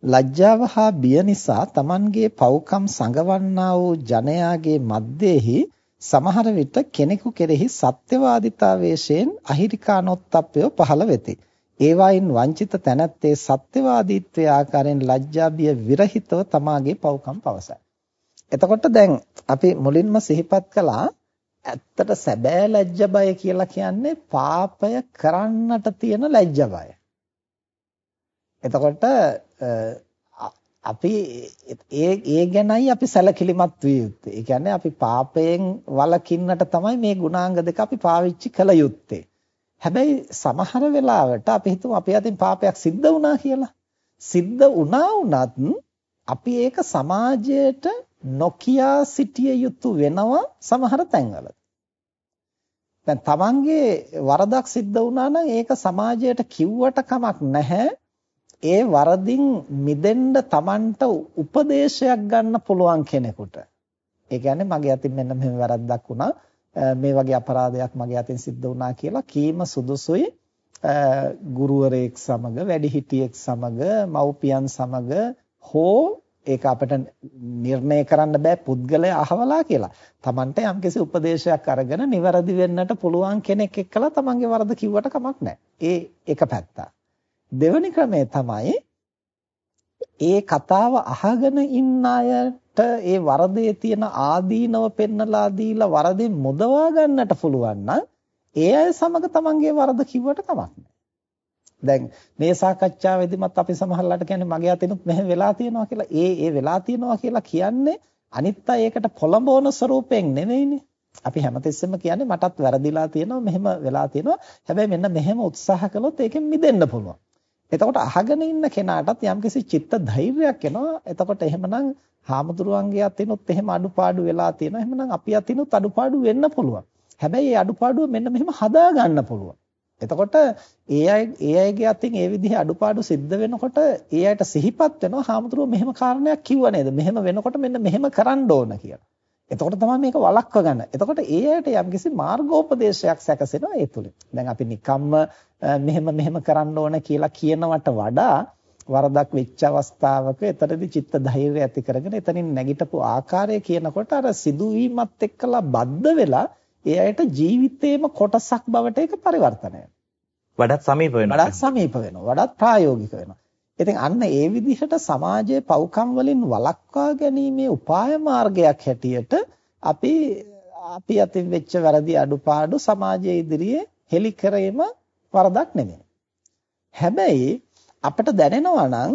ලැජ්ජාව හා බිය නිසා Tamanගේ පව්කම් සංගවන්නා වූ ජනයාගේ මැද්දේහි සමහර විට කෙනෙකු කෙරෙහි සත්‍යවාදීතාවයෙන් අහිරිකානොත්ප්පය පහළ වෙති. ඒවායින් වංචිත තැනැත්තේ සත්‍යවාදීත්වයේ ආකාරයෙන් ලැජ්ජා බිය විරහිතව තමාගේ පව්කම් පවසයි. එතකොට දැන් අපි මුලින්ම සිහිපත් කළා ඇත්තට සැබෑ ලැජ්ජ බය කියලා කියන්නේ පාපය කරන්නට තියෙන ලැජ්ජ බය. එතකොට අපි ඒ ඒ ගැනයි අපි සැලකිලිමත් විය යුත්තේ. ඒ කියන්නේ අපි පාපයෙන් වළකින්නට තමයි මේ ගුණාංග දෙක අපි පාවිච්චි කළ යුත්තේ. හැබැයි සමහර වෙලාවට අපි හිතමු අපි අතින් පාපයක් සිද්ධ වුණා කියලා. සිද්ධ වුණා වුණත් අපි ඒක සමාජයට නොකියා සිටිය යුතු වෙනවා සමහර තැන්වල. දැන් තමන්ගේ වරදක් සිද්ධ වුණා නම් ඒක සමාජයට කිව්වට කමක් නැහැ. ඒ වරදින් මිදෙන්න Tamanට උපදේශයක් ගන්න පුළුවන් කෙනෙකුට. ඒ කියන්නේ මගේ අතින් මෙන්න මෙහෙම වැරද්දක් වුණා. මේ වගේ අපරාධයක් මගේ අතින් සිද්ධ වුණා කියලා කීම සුදුසුයි. ගුරුවරයෙක් සමග, වැඩිහිටියෙක් සමග, මව්පියන් සමග හෝ ඒක අපිට නිර්ණය කරන්න බෑ පුද්ගලයා අහවලා කියලා. Tamanට යම්කිසි උපදේශයක් අරගෙන නිවැරදි වෙන්නට පුළුවන් කෙනෙක් එක්කලා Tamanගේ වරද කිව්වට කමක් නැහැ. ඒ එක පැත්තක්. දෙවැනි ක්‍රමය තමයි ඒ කතාව අහගෙන ඉන්න අයට ඒ වරදේ තියෙන ආදීනව පෙන්නලා දීලා වරදින් මුදවා ගන්නට පුළුවන් නම් ඒ අය සමග තමන්ගේ වරද කිව්වට කමක් දැන් මේ සාකච්ඡාවේදීමත් අපි සමහරලාට කියන්නේ මගේ අතිනුත් මෙහෙම වෙලා තියෙනවා කියලා. ඒ ඒ වෙලා තියෙනවා කියලා කියන්නේ අනිත් අය ඒකට පොළඹවන ස්වරූපයෙන් නෙවෙයිනේ. අපි හැමතිස්සෙම කියන්නේ මටත් වැරදිලා තියෙනවා මෙහෙම වෙලා තියෙනවා. හැබැයි මෙන්න මෙහෙම උත්සාහ කළොත් ඒකෙන් මිදෙන්න පුළුවන්. එතකොට අහගෙන ඉන්න කෙනාටත් යම්කිසි චිත්ත ධෛර්යයක් එනවා. එතකොට එහෙමනම් හාමුදුරුවන්ගේ අතිනුත් එහෙම අඩුපාඩු වෙලා තියෙනවා. එහෙමනම් අපි අතිනුත් අඩුපාඩු වෙන්න පුළුවන්. හැබැයි මේ අඩුපාඩුව මෙන්න මෙහෙම හදා ගන්න පුළුවන්. එතකොට ඒ අය ඒ අයගේ අතින් ඒ විදිහේ අඩුපාඩු සිද්ධ වෙනකොට ඒ අයට සිහිපත් වෙනවා හාමුදුරුවෝ මෙහෙම කාරණයක් කිව්ව නේද? මෙහෙම වෙනකොට මෙන්න මෙහෙම කරන්න ඕන කියලා. එතකොට තමයි මේක වළක්ව ගන්න. එතකොට ඒ අයට යම්කිසි මාර්ගෝපදේශයක් සැකසෙනවා ඒ තුලින්. දැන් අපි නිකම්ම මෙහෙම මෙහෙම කරන්න ඕන කියලා කියනවට වඩා වරදක් වෙච්ච අවස්ථාවක එතරම්දි චිත්ත ධෛර්යය ඇති කරගෙන එතනින් නැගිටපු ආකාරය කියනකොට අර සිදුවීමත් එක්කලා බද්ධ වෙලා ඒ අයට ජීවිතේම කොටසක් බවට ඒක පරිවර්තනය වඩාත් සමීප වෙනවා. වඩාත් සමීප වෙනවා. වඩාත් ප්‍රායෝගික වෙනවා. ඉතින් අන්න ඒ විදිහට සමාජයේ පව්කම් වලින් වළක්වා ගැනීමේ උපාය මාර්ගයක් හැටියට අපි අපි අතින් වෙච්ච වැරදි අඩුපාඩු සමාජයේ ඉදිරියේ හෙළි කිරීම වරදක් නෙමෙයි. හැබැයි අපිට දැනෙනවා නම්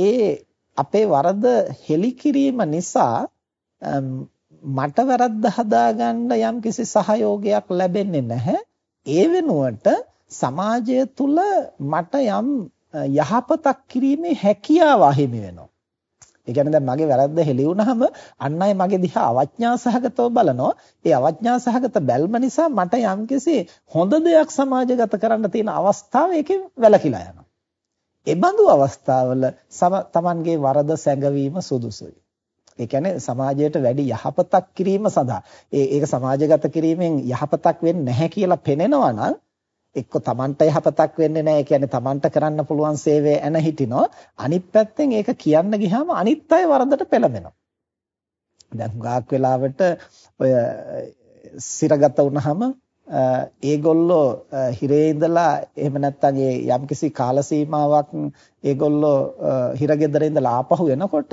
ඒ අපේ වරද හෙළි කිරීම නිසා මට වැරද්ද හදාගන්න යම් කිසි සහයෝගයක් ලැබෙන්නේ නැහැ. ඒ වෙනුවට සමාජය තුල මට යම් යහපතක් කිරීමේ හැකියාව අහිමි වෙනවා. ඒ කියන්නේ දැන් මගේ වැරද්ද හෙළි වුණාම අන් අය මගේ දිහා අවඥා සහගතව බලනවා. ඒ අවඥා සහගත බැල්ම නිසා මට යම්කිසි හොඳ දෙයක් සමාජගත කරන්න තියෙන අවස්ථාව ඒකෙන් වැළකීලා යනවා. ඒ බඳු අවස්ථාවල තමන්ගේ වරද සැඟවීම සුදුසුයි. ඒ කියන්නේ සමාජයට වැඩි යහපතක් කිරීම සඳහා ඒ ඒක සමාජගත කිරීමෙන් යහපතක් වෙන්නේ නැහැ කියලා පෙනෙනවා නම් එක්ක Tamanට යහපතක් වෙන්නේ නැහැ. ඒ කියන්නේ Tamanට කරන්න පුළුවන් සේවය එන හිටිනෝ. අනිත් පැත්තෙන් ඒක කියන්න ගියාම අනිත් අය වරදට පෙළඹෙනවා. දැන් හුඟක් වෙලාවට ඔය සිරගත වුනහම ඒගොල්ලෝ හිරේ ඉඳලා එහෙම නැත්නම් ඒ යම්කිසි කාල සීමාවක් ඒගොල්ලෝ හිරගෙදර ඉඳලා ආපහු එනකොට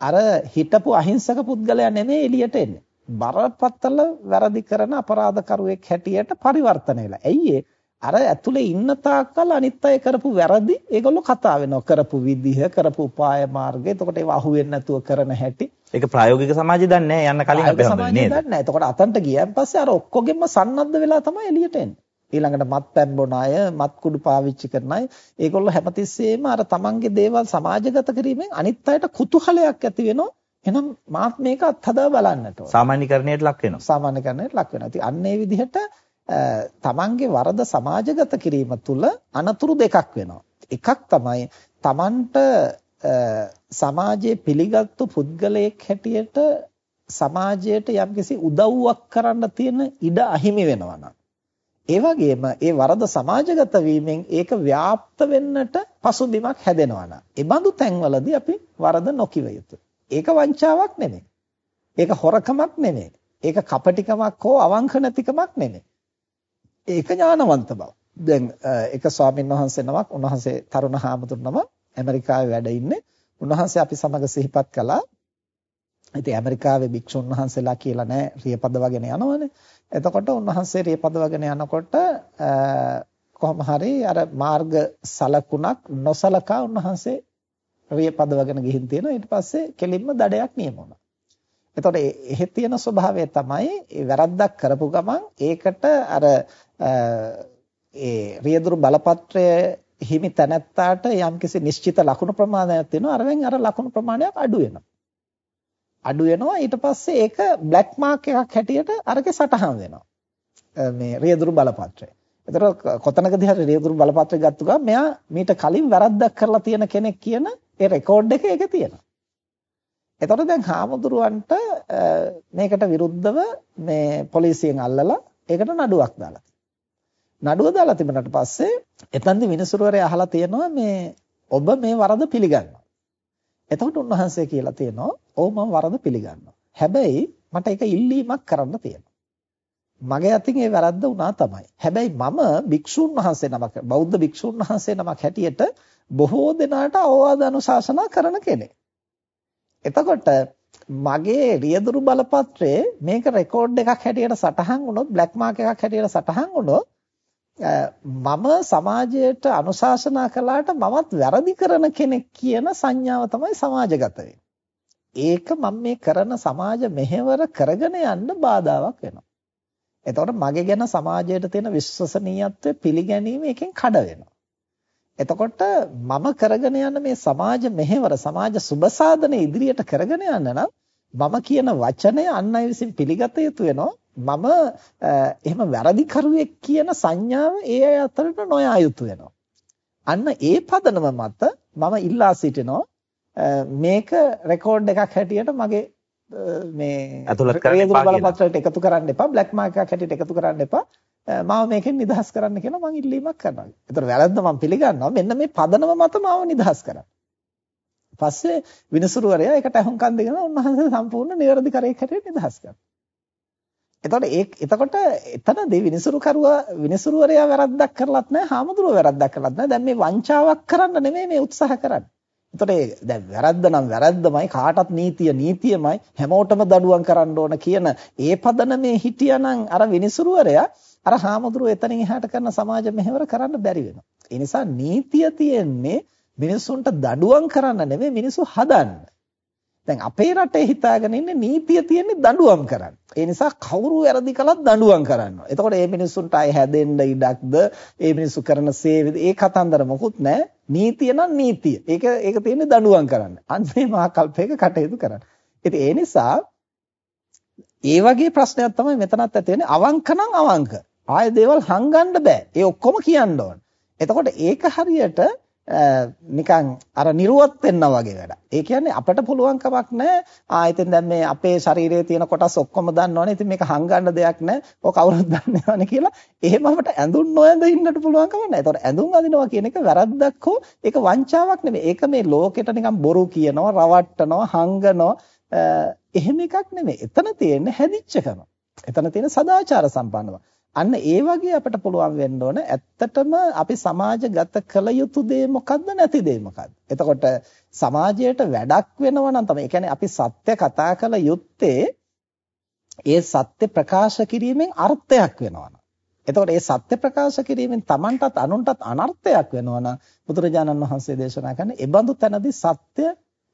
අර හිටපු අහිංසක පුද්ගලයා නෙමෙයි එළියට එන්නේ. බරපතල වැරදි කරන අපරාධකරුවෙක් හැටියට පරිවර්තන වෙලා. ඇයි අර ඇතුලේ ඉන්න තාක්කල් අනිත් අය කරපු වැරදි ඒගොල්ලෝ කතා වෙනවා. කරපු විදිහ කරපු උපාය මාර්ගය. එතකොට ඒව අහුවෙන්නේ නැතුව කරන හැටි. ඒක ප්‍රායෝගික සමාජය දන්නේ නැහැ. යන්න කලින් අපි හම්බෙන්නේ නේද? දන්නේ එතකොට අතන්ට ගියන් පස්සේ අර ඔක්කොගෙම සන්නද්ධ වෙලා තමයි එළියට එන්නේ. ඊළඟට මත්පැන් බොන අය මත් කුඩු පාවිච්චි කරන අය ඒගොල්ලෝ හැමතිස්සෙම අර තමන්ගේ දේවල් සමාජගත කිරීමෙන් අනිත් අයට කුතුහලයක් ඇති වෙනවා. එහෙනම් මාත් මේක අත්හදා බලන්නට ඕන. සාමාන්‍යකරණයට ලක් වෙනවා. සාමාන්‍යකරණයට ලක් වෙනවා. ඉතින් අන්න ඒ විදිහට තමන්ගේ වරද සමාජගත කිරීම තුළ අනතුරු දෙකක් වෙනවා. එකක් තමයි තමන්ට සමාජයේ පිළිගත්තු පුද්ගලයෙක් හැටියට සමාජයට යම්කිසි උදව්වක් කරන්න තියෙන ඉඩ අහිමි වෙනවා නම් ඒ වගේම ඒ වරද සමාජගත වීමෙන් ඒක ව්‍යාප්ත වෙන්නට පසුබිමක් හැදෙනවා නම් ඒ බඳු තැන්වලදී අපි වරද නොකිව යුතුයි. ඒක වංචාවක් නෙමෙයි. ඒක හොරකමක් නෙමෙයි. ඒක කපටිකමක් හෝ අවංක නැතිකමක් නෙමෙයි. ඒක ඥානවන්ත බව. දැන් එක ස්වාමීන් වහන්සේ නමක් උන්වහන්සේ තරුණ හාමුදුරුවෝ නම ඇමරිකාවේ වැඩ ඉන්නේ. උන්වහන්සේ අපි සමග සිහිපත් කළා. ඉතින් ඇමරිකාවේ භික්ෂුන් වහන්සේලා කියලා නෑ රියපද වගෙන යනවනේ. එතකොට උන්වහන්සේ රියපද වගෙන යනකොට කොහොම හරි අර මාර්ග සලකුණක් නොසලකා උන්වහන්සේ රියපද වගෙන ගිහින් තියෙනවා. ඊට පස්සේ කෙලින්ම දඩයක් නියම වුණා. එතකොට එහෙ තියෙන ස්වභාවය තමයි වැරද්දක් කරපු ගමන් ඒකට අර ඒ රියදුරු බලපත්‍රය හිමි තැනැත්තාට යම්කිසි නිශ්චිත ලකුණු ප්‍රමාණයක් තියෙනවා අරෙන් අර ලකුණු ප්‍රමාණයක් අඩු වෙනවා. අඩු වෙනවා. ඊට පස්සේ ඒක බ්ලැක් මාක් එකක් හැටියට අරකේ සටහන් වෙනවා මේ රියදුරු බලපත්‍රය. එතකොට කොතනකදී හරි රියදුරු බලපත්‍රය ගත්ත ගමන් මෙයා මීට කලින් වැරද්දක් කරලා තියෙන කෙනෙක් කියන ඒ රෙකෝඩ් එක ඒකේ තියෙනවා. එතකොට දැන් හාමුදුරුවන්ට මේකට විරුද්ධව මේ පොලිසියෙන් අල්ලලා ඒකට නඩුවක් දාලා නඩුව දාලා තිබුණාට පස්සේ එතනදි විනිසුරුවරයා අහලා තියෙනවා මේ ඔබ මේ වරද පිළිගන්නවා. එතකොට උන්වහන්සේ කියලා තියෙනවා ඔව් මම වරද පිළිගන්නවා. හැබැයි මට ඒක ඉල්ලීමක් කරන්න තියෙනවා. මගේ අතින් ඒ වැරද්ද වුණා තමයි. හැබැයි මම භික්ෂුන් වහන්සේ නමක් බෞද්ධ භික්ෂුන් වහන්සේ නමක් හැටියට බොහෝ දෙනාට අවවාද අනුශාසනා කරන කෙනෙක්. එතකොට මගේ රියදුරු බලපත්‍රයේ මේක රෙකෝඩ් එකක් හැටියට සටහන් වුණොත් බ්ලැක් මාක් එකක් හැටියට සටහන් වුණොත් මම සමාජයට අනුශාසනා කළාට මමත් වැරදි කරන කෙනෙක් කියන සංඥාව තමයි සමාජගත ඒක මම මේ කරන සමාජ මෙහෙවර කරගෙන යන්න බාධාවක් වෙනවා. එතකොට මගේ ගැන සමාජයට තියෙන විශ්වසනීයත්වය පිළිගැනීම එකෙන් කඩ වෙනවා. එතකොට මම කරගෙන යන මේ සමාජ මෙහෙවර සමාජ සුබසාධන ඉදිරියට කරගෙන යන්න නම් මම කියන වචනය අන් අය විසින් පිළිගත යුතු වෙනවා මම එහෙම වැරදි කරුවෙක් කියන සංඥාව ඒ අය අතරට නොයා යුතු වෙනවා. අන්න ඒ පදනම මත මම ඉල්ලා සිටිනවා මේක රෙකෝඩ් එකක් හැටියට මගේ මේ අතුලත් කරන්න බලපත්‍රයට එකතු කරන්න එපා බ්ලැක් මාක් එකක් හැටියට එකතු කරන්න එපා මාව මේකෙන් නිදහස් කරන්න කියලා මම ඉල්ලීමක් කරනවා. ඒතර වැරද්ද මම පිළිගන්නවා. මෙන්න මේ පදනම මත මාව නිදහස් කරන්න. පස්සේ විනසුරුවරයා ඒකට අහුම්කම් දෙගෙන උන්වහන්සේ සම්පූර්ණ නිවැරදි කරේක් හැටියට නිදහස් කරනවා. එතකොට ඒ එතකොට එතනදී විනිසුරු කරුවා විනිසුරුවරයා වැරද්දක් කරලත් නැහැ, හාමුදුරුවෝ වැරද්දක් කරලත් නැහැ. දැන් මේ වංචාවක් කරන්න නෙමෙයි මේ උත්සාහ කරන්නේ. එතකොට දැන් වැරද්ද නම් වැරද්දමයි කාටත් නීතිය නීතියමයි හැමෝටම දඩුවම් කරන්න ඕන කියන ඒ පදනමේ හිටියානම් අර විනිසුරුවරයා අර හාමුදුරුවෝ එතනින් එහාට කරන සමාජ මෙහෙවර කරන්න බැරි වෙනවා. ඒ නිසා නීතිය තියෙන්නේ මිනිසුන්ට දඩුවම් කරන්න නෙමෙයි මිනිසු හදන්න. දැන් අපේ රටේ හිතාගෙන ඉන්නේ නීතිය තියෙන්නේ දඬුවම් කරන්න. ඒ නිසා කවුරු වැරදි කළත් දඬුවම් කරනවා. එතකොට මේ මිනිස්සුන්ට අය හැදෙන්න ඉඩක්ද? ඒ මිනිස්සු කරන සේවද? ඒ කතන්දර මොකුත් නැහැ. නීතිය නම් නීතිය. ඒක ඒක තියෙන්නේ දඬුවම් කරන්න. අන්න මේ මහා කල්පයක කටයුතු කරන්න. ඉතින් ඒ නිසා ඒ වගේ ප්‍රශ්නයක් තමයි මෙතනත් ඇති වෙන්නේ. අවංක නම් අවංක. ආයේ දේවල් හංගන්න බෑ. ඒ ඔක්කොම කියන්න ඕන. එතකොට ඒක හරියට නිකන් අර නිර්වත් වෙනවා වගේ වැඩ. ඒ කියන්නේ අපිට පුළුවන් කමක් නැහැ. ආ ඉතින් දැන් මේ අපේ ශරීරයේ තියෙන කොටස් ඔක්කොම දන්නවනේ. ඉතින් මේක හංගන්න දෙයක් නැහැ. ඔය කවුරුත් දන්නේ නැවනේ කියලා. එහෙම අපිට ඇඳුම් නොඇඳ ඉන්නට පුළුවන් කමක් නැහැ. ඒතකොට ඇඳුම් අඳිනවා කියන එක වැරද්දක් හෝ ඒක වංචාවක් නෙමෙයි. ඒක මේ ලෝකෙට නිකන් බොරු කියනවා, රවට්ටනවා, හංගනවා. එහෙම එකක් නෙමෙයි. එතන තියෙන්නේ හැදිච්චකම. එතන තියෙන සදාචාර සම්පන්නව. අන්න ඒ වගේ අපිට පුළුවන් වෙන්න ඕන ඇත්තටම අපි සමාජගත කළ යුතු දේ මොකද්ද නැති දේ මොකද්ද එතකොට සමාජයට වැඩක් වෙනවා නම් තමයි ඒ කියන්නේ අපි සත්‍ය කතා කළ යුත්තේ ඒ සත්‍ය ප්‍රකාශ කිරීමෙන් අර්ථයක් වෙනවා එතකොට මේ සත්‍ය ප්‍රකාශ කිරීමෙන් Tamanටත් අනුන්ටත් අනර්ථයක් වෙනවා නම් බුදුරජාණන් වහන්සේ දේශනා කරන ඒ බඳු තැනදී සත්‍ය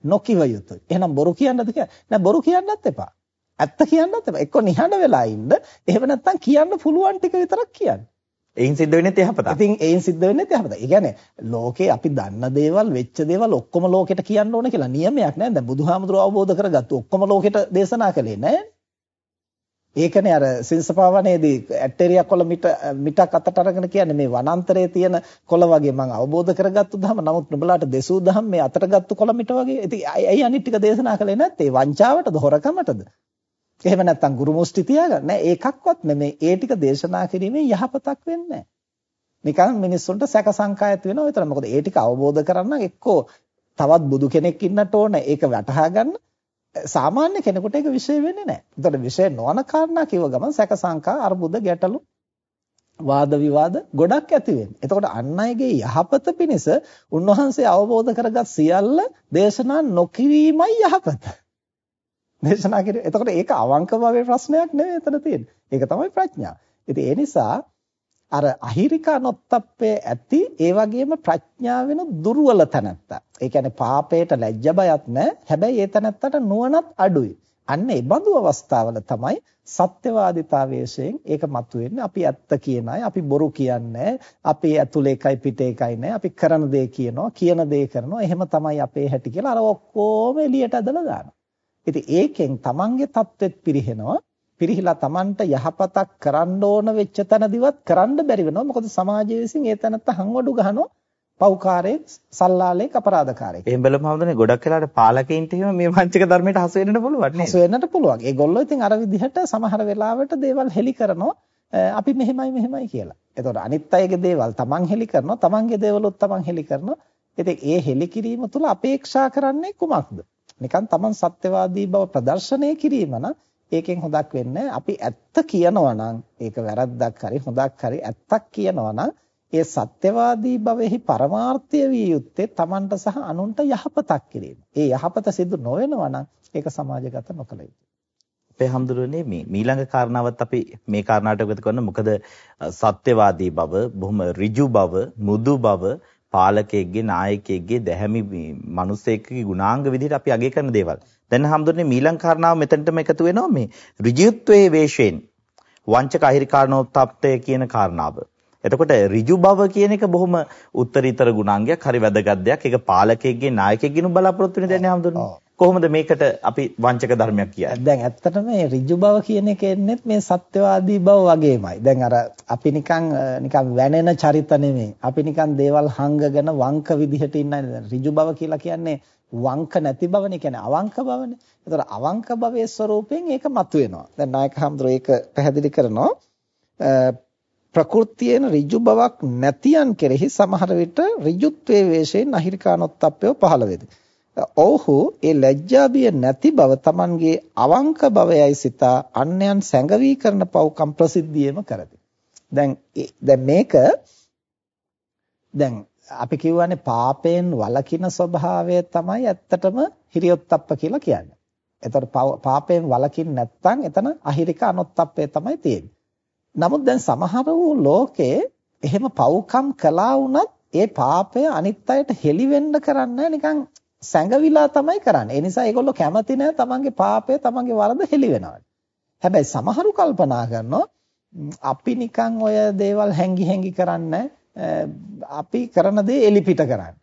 නොකිව යුතුයි. එහෙනම් බොරු කියන්නද කියලා? නෑ බොරු කියන්නත් එපා. ඇත්ත කියන්නත් එපා. එක්ක නිහඬ වෙලා ඉන්න. එහෙම නැත්නම් කියන්න පුළුවන් ටික විතරක් කියන්න. එයින් සිද්ධ වෙන්නේ යහපත. ඉතින් එයින් සිද්ධ වෙන්නේ යහපත. ඒ කියන්නේ ලෝකේ අපි දන්න දේවල් වෙච්ච දේවල් ඔක්කොම ලෝකෙට කියන්න ඕන කියලා නියමයක් නැහැ. දැන් බුදුහාමුදුරුවෝ අවබෝධ කරගත්තු ඔක්කොම ලෝකෙට දේශනා කළේ නැහැ. ඒකනේ අර සින්සපාවනේදී ඇටේරියා කොළ මිට මිටක් අතට අරගෙන කියන්නේ මේ වනාන්තරයේ තියෙන කොළ වගේ මම අවබෝධ කරගත්තු දහම නමුත් නුඹලාට දෙසූ දහම් මේ අතට ගත්තු කොළ මිට වගේ ඉතින් ඇයි අනිත් ටික දේශනා කළේ නැත්තේ වංචාවටද හොරකමටද එහෙම නැත්නම් ගුරු මුස්ටි තියාගන්න නෑ ඒකක්වත් නෙමෙයි ඒ ටික දේශනා කිරීමෙන් යහපතක් වෙන්නේ නිකන් මිනිස්සුන්ට සැක සංකා ඇති වෙනවා විතර මොකද ඒ ටික අවබෝධ කරගන්න එක්කෝ තවත් බුදු කෙනෙක් ඉන්නට ඕන ඒක වටහා ගන්න සාමාන්‍ය කෙනෙකුට ඒක විශ්ේ වෙන්නේ නැහැ. ඒතකොට විශ්ේ නොවන කාරණා කිව්ව ගමන් සැක සංකා අර්බුද ගැටලු වාද විවාද ගොඩක් ඇති වෙන්නේ. එතකොට අන් අයගේ යහපත පිණිස උන්වහන්සේ අවබෝධ කරගත් සියල්ල දේශනා නොකිරීමයි යහපත. දේශනා කිරීම. එතකොට ඒක අවංක භාවයේ ප්‍රශ්නයක් නෙවෙයි එතන තියෙන්නේ. ඒක තමයි ප්‍රඥා. ඉතින් ඒ නිසා අර අහිරිකා නොත්තප්පේ ඇති ඒ වගේම ප්‍රඥාවෙන දුර්වල තැනත්තා. ඒ කියන්නේ පාපයට ලැජ්ජ බයක් නැහැ. හැබැයි ඒ තැනත්තට නුවණත් අඩුයි. අන්න ඒ බඳු අවස්ථාවල තමයි සත්‍යවාදීතාවයෙන් ඒක මතුවෙන්නේ. අපි ඇත්ත කියන අය, අපි බොරු කියන්නේ අපි ඇතුලේ එකයි පිටේ එකයි නැහැ. අපි කරන දේ කියනවා, කියන දේ කරනවා. එහෙම තමයි අපේ හැටි කියලා අර ඔක්කොම එළියට ඇදලා දානවා. ඉතින් ඒකෙන් තමන්ගේ தත්වෙත් පිරිහෙනවා. පිරිහිලා තමන්ට යහපතක් කරන්න ඕන වෙච්ච තැනදිවත් කරන්න බැරි වෙනවා. මොකද සමාජය විසින් ඒ තැනත්ත හංවඩු ගහනවා. පව්කාරයෙක්, සල්ලාලෙක්, අපරාධකාරයෙක්. එහෙම බලමු හමුදුනේ ගොඩක් වෙලාවට පාලකයින්ට එහෙම මේ වංචක ධර්මයට හසු වෙන්නට පුළුවන් නේද? හසු වෙන්නට පුළුවන්. ඒගොල්ලෝ ඉතින් අර විදිහට සමහර වෙලාවට දේවල් හෙලි කරනවා. අපි මෙහෙමයි මෙහෙමයි කියලා. එතකොට අනිත් අයගේ දේවල් තමන් හෙලි කරනවා, තමන්ගේ දේවලුත් තමන් හෙලි කරනවා. ඉතින් ඒ හෙලි කිරීම තුළ අපේක්ෂා කරන්නේ කුමක්ද? නිකන් තමන් සත්‍යවාදී බව ප්‍රදර්ශනය කිරීම නම් ඒකෙන් හොදක් වෙන්නේ අපි ඇත්ත කියනවා නම් ඒක වැරද්දක් හරි හොදක් හරි ඇත්තක් කියනවා නම් ඒ සත්‍යවාදී භවෙහි පරමාර්ථය විය යුත්තේ තමන්ට සහ අනුන්ට යහපතක් කිරීම. ඒ යහපත සිදු නොවෙනවා නම් ඒක සමාජගත නොකළ යුතුයි. අපේ හැමදෙරෝනේ මේ ඊළඟ කාරණාවත් අපි මේ කාරණාවට එකතු කරන මොකද සත්‍යවාදී බව, බොහොම ඍජු බව, මෘදු බව පාලකයෙක්ගේ නායකයෙක්ගේ දැහැමි මිනිසෙක්ගේ ගුණාංග විදිහට අපි අගය කරන දේවල්. දැන් හැමදෙරෝනේ ඊළඟ කාරණාව මෙතනටම එකතු වෙනවා මේ ඍජුත්වයේ වේශයෙන් වංචක අහිරිකාරණෝත්ප්තය කියන කාරණාව. එතකොට ඍජු බව කියන එක බොහොම උත්තරීතර ගුණාංගයක් හරි වැදගත් දෙයක්. ඒක පාලකයෙක්ගේ නායකයෙක්ගෙනු බලාපොරොත්තු වෙන දෙයක් නේ හැමදෙරෝනේ. කොහොමද මේකට අපි වංචක ධර්මයක් කියන්නේ? දැන් ඇත්තටම මේ ඍජු බව කියන එක එන්නේ මේ සත්‍යවාදී බව වගේමයි. දැන් අර අපි නිකන් නිකන් වැනෙන චරිත නෙමෙයි. අපි නිකන් දේවල් හංගගෙන වංක විදිහට ඉන්නයි. ඍජු බව කියලා කියන්නේ වංක නැති බවනේ. කියන්නේ අවංක බවනේ. ඒතර අවංක භවයේ ස්වરૂපයෙන් ඒක මතුවෙනවා. දැන් නායක හඳුරෝ ඒක පැහැදිලි කරනවා. ප්‍රകൃතියේන ඍජු බවක් නැතියන් කෙරෙහි සමහර විට ඍජුත්වයේ වේශයෙන් අහිරිකානොත්ප්පයව පහළ වේද. ඔව්හු ඒ ලැජ්ජාබිය නැති බව Tamanගේ අවංක බවයයි සිතා අන්යන් සැඟවි කරන පව්කම් ප්‍රසිද්ධියම කරති. දැන් දැන් මේක දැන් අපි කියවනේ පාපයෙන් වළකින ස්වභාවය තමයි ඇත්තටම හිරියොත්ප්ප කියලා කියන්නේ. එතකොට පාපයෙන් වළකින් නැත්නම් එතන අහිරික අනොත්ප්පය තමයි තියෙන්නේ. නමුත් දැන් සමහර වූ ලෝකේ එහෙම පව්කම් කළා වුණත් ඒ පාපය අනිත් අයට හෙළි වෙන්න කරන්නේ නිකන් සැඟවිලා තමයි කරන්නේ. ඒ නිසා ඒගොල්ලෝ කැමති නැහැ තමන්ගේ පාපය තමන්ගේ වරද හෙළි වෙනවට. හැබැයි සමහරු කල්පනා කරනවා අපි නිකන් ඔය දේවල් හැංගි හැංගි කරන්නේ අපි කරන දේ එලිපිට කරන්නේ.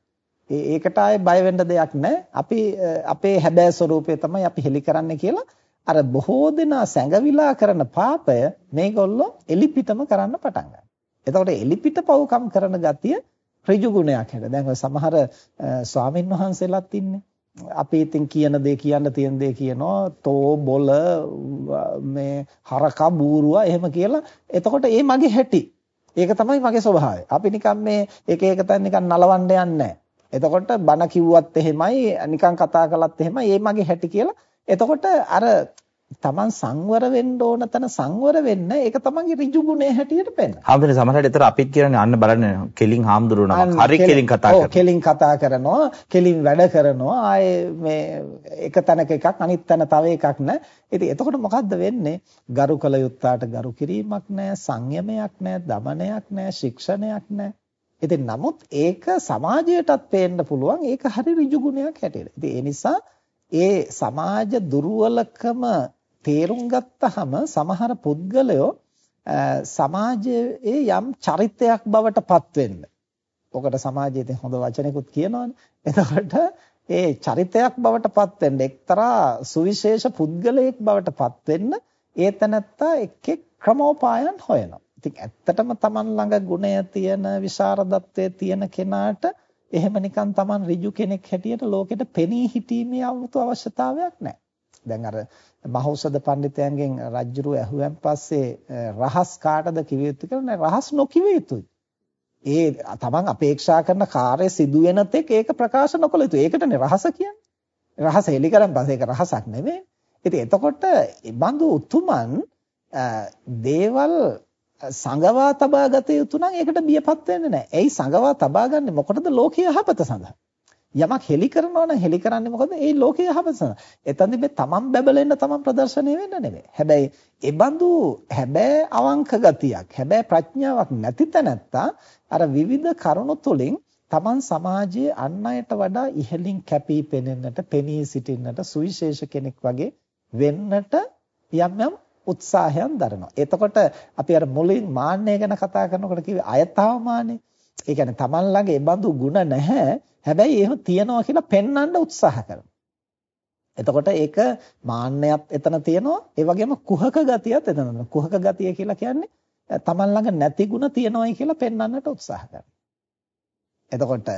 ඒකට ආයේ බය වෙන්න දෙයක් නැහැ. අපි අපේ හැබෑ ස්වરૂපය තමයි අපි හෙලි කරන්නේ කියලා අර බොහෝ දෙනා සැඟවිලා කරන පාපය මේගොල්ලෝ එලිපිටම කරන්න පටන් ගන්නවා. එතකොට එලිපිට පව්කම් කරන ගතිය ඍජු ගුණයක් හැට. දැන් ඔය සමහර ස්වාමින් වහන්සේලාත් ඉන්නේ. අපි ඉතින් කියන දේ කියන්න තියෙන දේ කියනවා තෝ බොල මේ හරකා බූරුවා එහෙම කියලා. එතකොට ඒ මගේ හැටි. ඒක තමයි මගේ ස්වභාවය. අපි නිකන් මේ එක එක තැන් නිකන් නලවන්න යන්නේ එතකොට බන කිව්වත් එහෙමයි නිකන් කතා කළත් එහෙමයි ඒ මගේ හැටි කියලා. එතකොට අර තමන් සංවර වෙන්න ඕන තැන සංවර වෙන්න ඒක තමන්ගේ ඍජු ගුණය හැටියට පෙන්නන. හාමුදුරනේ සමහරවිට ඒතර අපිත් කියන්නේ අන්න බලන්න කෙලින් හාමුදුරුවෝ හරි කෙලින් කතා කරනවා. කෙලින් කතා කරනවා, කෙලින් වැඩ කරනවා. ආයේ මේ එක තැනක එකක් අනිත් තැන තව එකක් නෑ. ඉතින් එතකොට මොකද්ද වෙන්නේ? ගරු කළ යුත්තාට ගරු කිරීමක් නෑ, සංයමයක් නෑ, දමනයක් නෑ, ශික්ෂණයක් නෑ. ඉතින් නමුත් ඒක සමාජයටත් පේන්න පුළුවන් ඒක හරි ඍජු ගුණයක් හැටියට. ඉතින් ඒ නිසා ඒ සමාජ දුර්වලකම තේරුම් ගත්තහම සමහර පුද්ගලයෝ සමාජයේ යම් චරිතයක් බවට පත් වෙන්න. ඔකට සමාජයේ හොඳ වචනකුත් කියනවනේ. එතකොට ඒ චරිතයක් බවට පත් වෙන්න එක්තරා සුවිශේෂ පුද්ගලයෙක් බවට පත් වෙන්න ඒ තැනත්තා එක් එක් ක්‍රමෝපායන් හොයනවා. ඉතින් ඇත්තටම Taman ළඟ ගුණය තියෙන විශාරදත්වයේ තියෙන කෙනාට එහෙම නිකන් Taman ඍජු කෙනෙක් හැටියට ලෝකෙට පෙනී හිටීමේ අවශ්‍යතාවයක් නැහැ. දැන් අර මහෞෂධ පඬිතයන්ගෙන් රජ්ජුරුව ඇහුවෙන් පස්සේ රහස් කාටද කිව යුතු කියලා නෑ රහස් නොකිව යුතුයි. ඒ තමන් අපේක්ෂා කරන කාර්ය සිදු වෙන තෙක් ඒක ප්‍රකාශ නොකළ යුතුයි. ඒකටනේ රහස කියන්නේ. රහස එලි කරන් පස්සේ ඒක රහසක් නෙමෙයි. ඉතින් එතකොට බඳු උතුමන් දේවල් සංගවා තබා ගත යුතු නම් ඒකට බියපත් වෙන්නේ නැහැ. එයි සංගවා තබා ගන්න මොකටද ලෝකීය යහපත සඳහා. යමක් හෙලි කරනවා නම් හෙලි කරන්නේ මොකද? ඒ ලෝකයේ යහපත. එතනදි මේ තමන් බබලෙන්න තමන් ප්‍රදර්ශනය වෙන්න නෙමෙයි. හැබැයි ඒ බඳු හැබැයි අවංක ගතියක්, හැබැයි ප්‍රඥාවක් නැති තැනත්තා අර විවිධ කරුණු තුලින් තමන් සමාජයේ අන් අයට වඩා ඉහළින් කැපී පෙනෙන්නට, පෙනී සිටින්නට සුවිශේෂ කෙනෙක් වගේ වෙන්නට යම් යම් උත්සාහයන් දරනවා. එතකොට අපි අර මුලින් මාන්නය ගැන කතා කරනකොට කිව්වේ අයතාව මාන්නේ. ඒ කියන්නේ තමන් ළඟ ඒ බඳු ಗುಣ නැහැ. හැබැයි එහෙම තියනවා කියලා පෙන්වන්න උත්සාහ කරනවා. එතකොට ඒක මාන්නයත් එතන තියෙනවා. ඒ වගේම කුහක ගතියත් එතන තියෙනවා. කුහක ගතිය කියලා කියන්නේ තමන් ළඟ නැති ಗುಣ තියනවායි කියලා පෙන්වන්නට උත්සාහ කරනවා. එතකොට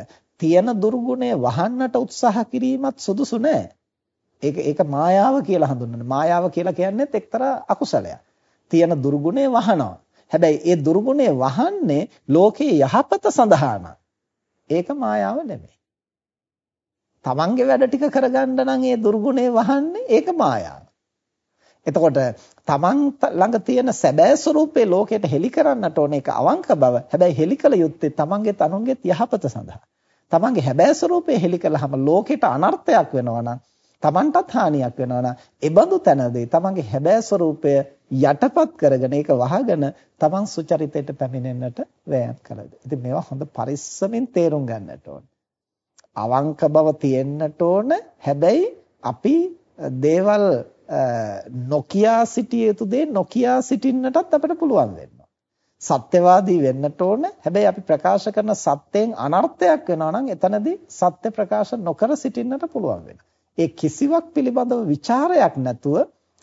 තියෙන දුර්ගුණය වහන්නට උත්සාහ කිරීමත් සුදුසු නෑ. ඒක ඒක මායාව කියලා හඳුන්වනවා. මායාව කියලා කියන්නේත් එක්තරා අකුසලයක්. තියෙන දුර්ගුණය වහනවා. හැබැයි ඒ දුර්ගුණය වහන්නේ ලෝකේ යහපත සඳහා නම් ඒක මායාව නෙමෙයි. තමන්ගේ වැඩ ටික කරගන්න නම් ඒ දුර්ගුණේ වහන්නේ ඒක මායාව. එතකොට තමන් ළඟ තියෙන සැබෑ ස්වરૂපේ ලෝකයට හෙළි කරන්නට ඕන ඒක අවංක බව. හැබැයි හෙළි කළ යුත්තේ තමන්ගේ තනුන්ගේ යහපත සඳහා. තමන්ගේ හැබෑ ස්වરૂපේ හෙළි කළාම ලෝකෙට අනර්ථයක් වෙනවා නම් තමන්ටත් හානියක් වෙනවා නම් ඒ බඳු තැනදී තමන්ගේ හැබෑ ස්වરૂපය යටපත් කරගෙන ඒක වහගෙන තමන් සුචරිතයට පැමිණෙන්නට වෑයම් කළද. ඉතින් මේවා හොඳ පරිස්සමින් තේරුම් ගන්නට ඕන. අවංක බව තියෙන්නට ඕන. හැබැයි අපි දේවල් නොකියා සිටිය යුතු දේ නොකියා සිටින්නටත් අපිට පුළුවන් වෙනවා. සත්‍යවාදී වෙන්නට ඕන. හැබැයි අපි ප්‍රකාශ කරන සත්‍යයෙන් අනර්ථයක් වෙනවා නම් එතනදී සත්‍ය ප්‍රකාශ නොකර සිටින්නට පුළුවන් වෙනවා. ඒ කිසිවක් පිළිබඳව ਵਿਚාරයක් නැතුව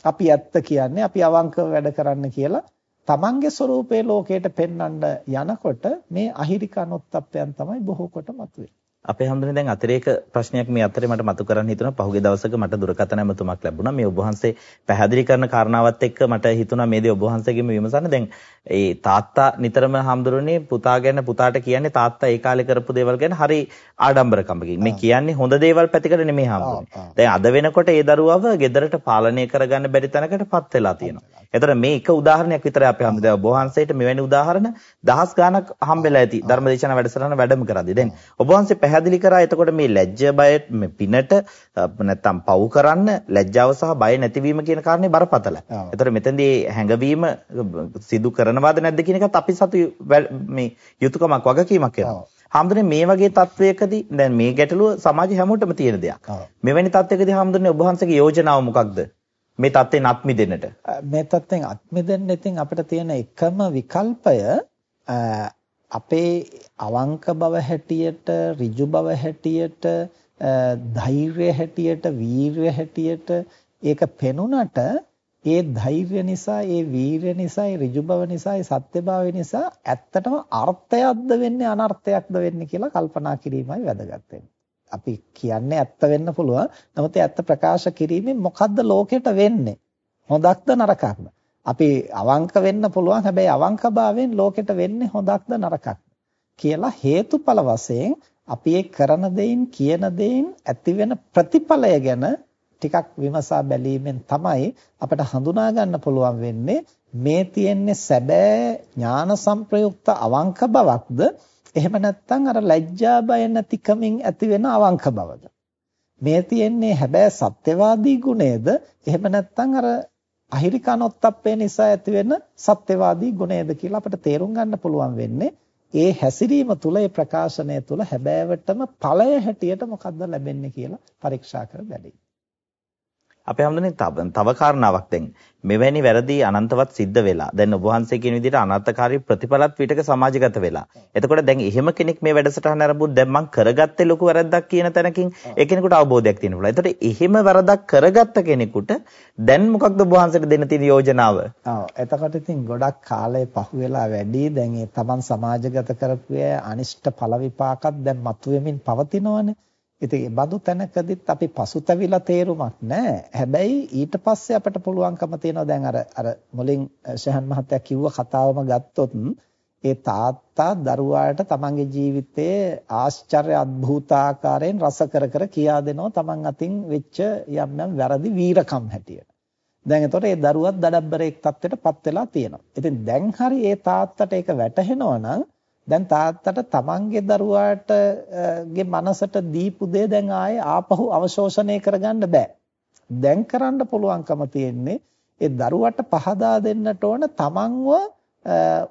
අපි ඇත්ත කියන්නේ අපි අවංකව වැඩ කරන්න කියලා තමන්ගේ ස්වરૂපයේ ලෝකයට පෙන්වන්න යනකොට මේ අහිරිකනොත්ත්වයන් තමයි බොහෝ කොට මතුවේ. අපේ හැමදෙනේ දැන් අතිරේක ප්‍රශ්නයක් මේ අතරේ මට මතු කරන්න හිතුණා. පහුගිය දවසක මට දුරකථන ඇමතුමක් ලැබුණා. මේ ඔබ වහන්සේ පැහැදිලි කරන කාරණාවත් එක්ක මට හිතුණා මේ දේ ඔබ වහන්සේගෙම විමසන්න. දැන් ඒ තාත්තා නිතරම හම්දුරන්නේ පුතා ගැන පුතාට කියන්නේ තාත්තා ඒ කාලේ කරපු දේවල් ගැන හරි ආඩම්බරකමකින්. මේ කියන්නේ හොඳ දේවල් පැතිකඩ නෙමෙයි හම්දුරන්නේ. දැන් අද වෙනකොට ඒ දරුවව ගෙදරට පාලනය කරගන්න බැරි තැනකටපත් වෙලා තියෙනවා. එතකොට මේ එක උදාහරණයක් විතරයි අපි හම්බ දැන් ඔබ වහන්සේට මෙවැනි උදාහරණ දහස් ගාණක් හම්බෙලා ඇති ධර්මදේශන වැඩසටහන වැඩම කරද්දී. දැන් ඔබ වහන්සේ පැහැදිලි කරා එතකොට මේ ලැජ්ජ බය මේ පිනට නැත්තම් පව් කරන්න ලැජ්ජාව සහ බය නැතිවීම කියන කාරණේ බරපතලයි. එතකොට මෙතනදී හැඟවීම සිදු කරනවද නැද්ද කියන එකත් අපි සතු මේ යුතුයකමක් වගකීමක් වෙනවා. හාමුදුරනේ මේ වගේ තත්වයකදී දැන් මේ ගැටලුව සමාජ හැමෝටම තියෙන දෙයක්. මෙවැනි තත්වයකදී හාමුදුරනේ ඔබ වහන්සේගේ යෝජනාව මොකක්ද? මේ தත්ත්වෙන් අත් මිදෙන්නට. මේ தත්ත්වෙන් අත් මිදෙන්න ඉතින් අපිට තියෙන එකම විකල්පය අපේ අවංක බව හැටියට, ඍජු බව හැටියට, ධෛර්යය හැටියට, වීරිය හැටියට ඒක පෙනුනට ඒ ධෛර්ය නිසා, ඒ වීරිය නිසා, ඒ ඍජු බව නිසා, ඒ සත්‍යභාවය නිසා ඇත්තටම අර්ථයක්ද වෙන්නේ අනර්ථයක්ද වෙන්නේ කියලා කල්පනා කිරීමයි වැදගත් අපි කියන්නේ ඇත්ත වෙන්න පුළුවන්. නමුත් ඒ ඇත්ත ප්‍රකාශ කිරීමෙන් මොකද්ද ලෝකෙට වෙන්නේ? හොඳක්ද නරකක්ද? අපි අවංක වෙන්න පුළුවන්. හැබැයි අවංකභාවයෙන් ලෝකෙට වෙන්නේ හොඳක්ද නරකක්ද කියලා හේතුඵල වශයෙන් අපි ඒ කරන දෙයින් කියන දෙයින් ඇතිවෙන ප්‍රතිඵලය ගැන ටිකක් විමසා බැලීමෙන් තමයි අපිට හඳුනා ගන්න පුළුවන් වෙන්නේ මේ තියෙන්නේ සැබෑ ඥාන සංප්‍රයුක්ත අවංක බවක්ද? එහෙම නැත්නම් අර ලැජ්ජා බය නැතිකමින් ඇති වෙන අවංක බවද? මේ තියෙන්නේ හැබෑ සත්‍යවාදී ගුණයද? එහෙම නැත්නම් අර අහිරිකනොත්ප්පේ නිසා ඇති වෙන සත්‍යවාදී ගුණයද කියලා අපිට තේරුම් ගන්න පුළුවන් වෙන්නේ ඒ හැසිරීම තුළ ඒ ප්‍රකාශනය තුළ හැබෑවටම ඵලය හැටියට මොකද්ද ලැබෙන්නේ කියලා පරීක්ෂා කර බැලීම අපේ හැමදෙනේ තව තව කාරණාවක් දැන් මෙවැනි වැරදි අනන්තවත් සිද්ධ වෙලා දැන් ඔබ වහන්සේ කියන විදිහට අනර්ථකාරී ප්‍රතිඵලත් විතක සමාජගත වෙලා. එතකොට දැන් එහෙම කෙනෙක් මේ වැඩසටහන ආරම්භුත් දැන් මං කරගත්තේ ලොකු වැරද්දක් කියන තැනකින් ඒ කෙනෙකුට අවබෝධයක් තියෙන්න පුළුවන්. එතකොට එහෙම වැරදක් කරගත්ත කෙනෙකුට දැන් මොකක්ද ඔබ වහන්සේට දෙන්න තියෙන යෝජනාව? ඔව් එතකොට ඉතින් ගොඩක් කාලය පහු වෙලා වැඩි දැන් ඒ තමන් සමාජගත කරපු අනිෂ්ට ඵල විපාකත් දැන් මතුවෙමින් පවතිනවනේ. ඉතින් මේ බඳු තැනකදීත් අපි පසුතැවිලා තේරුමක් නැහැ. හැබැයි ඊට පස්සේ අපිට පුළුවන්කම තියෙනවා දැන් අර අර මුලින් ශහන් මහත්තයා කිව්ව කතාවම ගත්තොත් ඒ තාත්තා දරුවාට තමන්ගේ ජීවිතයේ ආශ්චර්ය අద్භූත ආකාරයෙන් රස කර කර කියා දෙනවා තමන් අතින් වෙච්ච යම් යම් වැරදි වීරකම් හැටියට. දැන් එතකොට ඒ දරුවත් දඩබ්බරේක් තත්ත්වයටපත් වෙලා තියෙනවා. ඉතින් දැන් හරි ඒ තාත්තට ඒක වැටහෙනවා නම් දැන් තාත්තට තමන්ගේ දරුවාට ගේ මනසට දීපු දේ දැන් ආයේ ආපහු අවශෝෂණය කරගන්න බෑ. දැන් කරන්න පුළුවන්කම තියෙන්නේ ඒ දරුවට පහදා දෙන්නට ඕන තමන්ව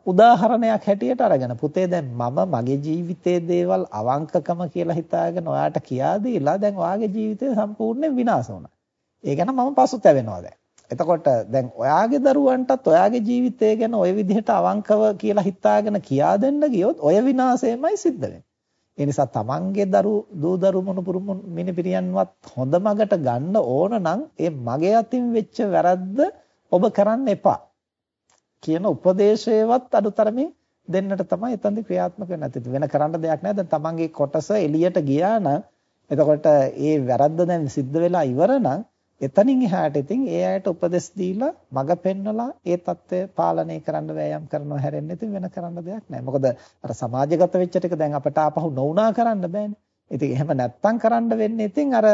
උදාහරණයක් හැටියට අරගෙන පුතේ දැන් මම මගේ ජීවිතයේ දේවල් අවංකකම කියලා හිතාගෙන ඔයාට කියා දීලා දැන් ඔයාගේ ජීවිතය සම්පූර්ණයෙන් විනාශ වුණා. ඒ ගැන මම පසුතැවෙනවා දැන්. එතකොට දැන් ඔයාගේ දරුවන්ටත් ඔයාගේ ජීවිතය ගැන ওই විදිහට අවංකව කියලා හිතාගෙන කියා දෙන්න ගියොත් ඔය විනාශයමයි සිද්ධ වෙන්නේ. ඒ නිසා තමන්ගේ දරු දූ දරු මොනුපුරු මිනිපිරියන්වත් හොඳ මගට ගන්න ඕන නම් ඒ මගේ අතින් වෙච්ච වැරද්ද ඔබ කරන්න එපා. කියන උපදේශයවත් අඩුතරමින් දෙන්නට තමයි එතනදි ක්‍රියාත්මක වෙන්නේ. වෙන කරන්න දෙයක් නැහැ. දැන් තමන්ගේ කොටස එළියට ගියා නම් එතකොට ඒ වැරද්ද දැන් සිද්ධ වෙලා ඉවර නම් එතනින් එහාට ඉතින් ඒ අයට උපදෙස් දීලා මඟ පෙන්වලා ඒ தත්ත්වය පාලනය කරන්න වෑයම් කරනවා හැරෙන්න ඉතින් වෙන කරන්න දෙයක් නැහැ. මොකද අර සමාජගත වෙච්ච ටික දැන් අපට ආපහු නොඋනා කරන්න බෑනේ. ඉතින් එහෙම නැත්තම් කරන්න වෙන්නේ ඉතින් අර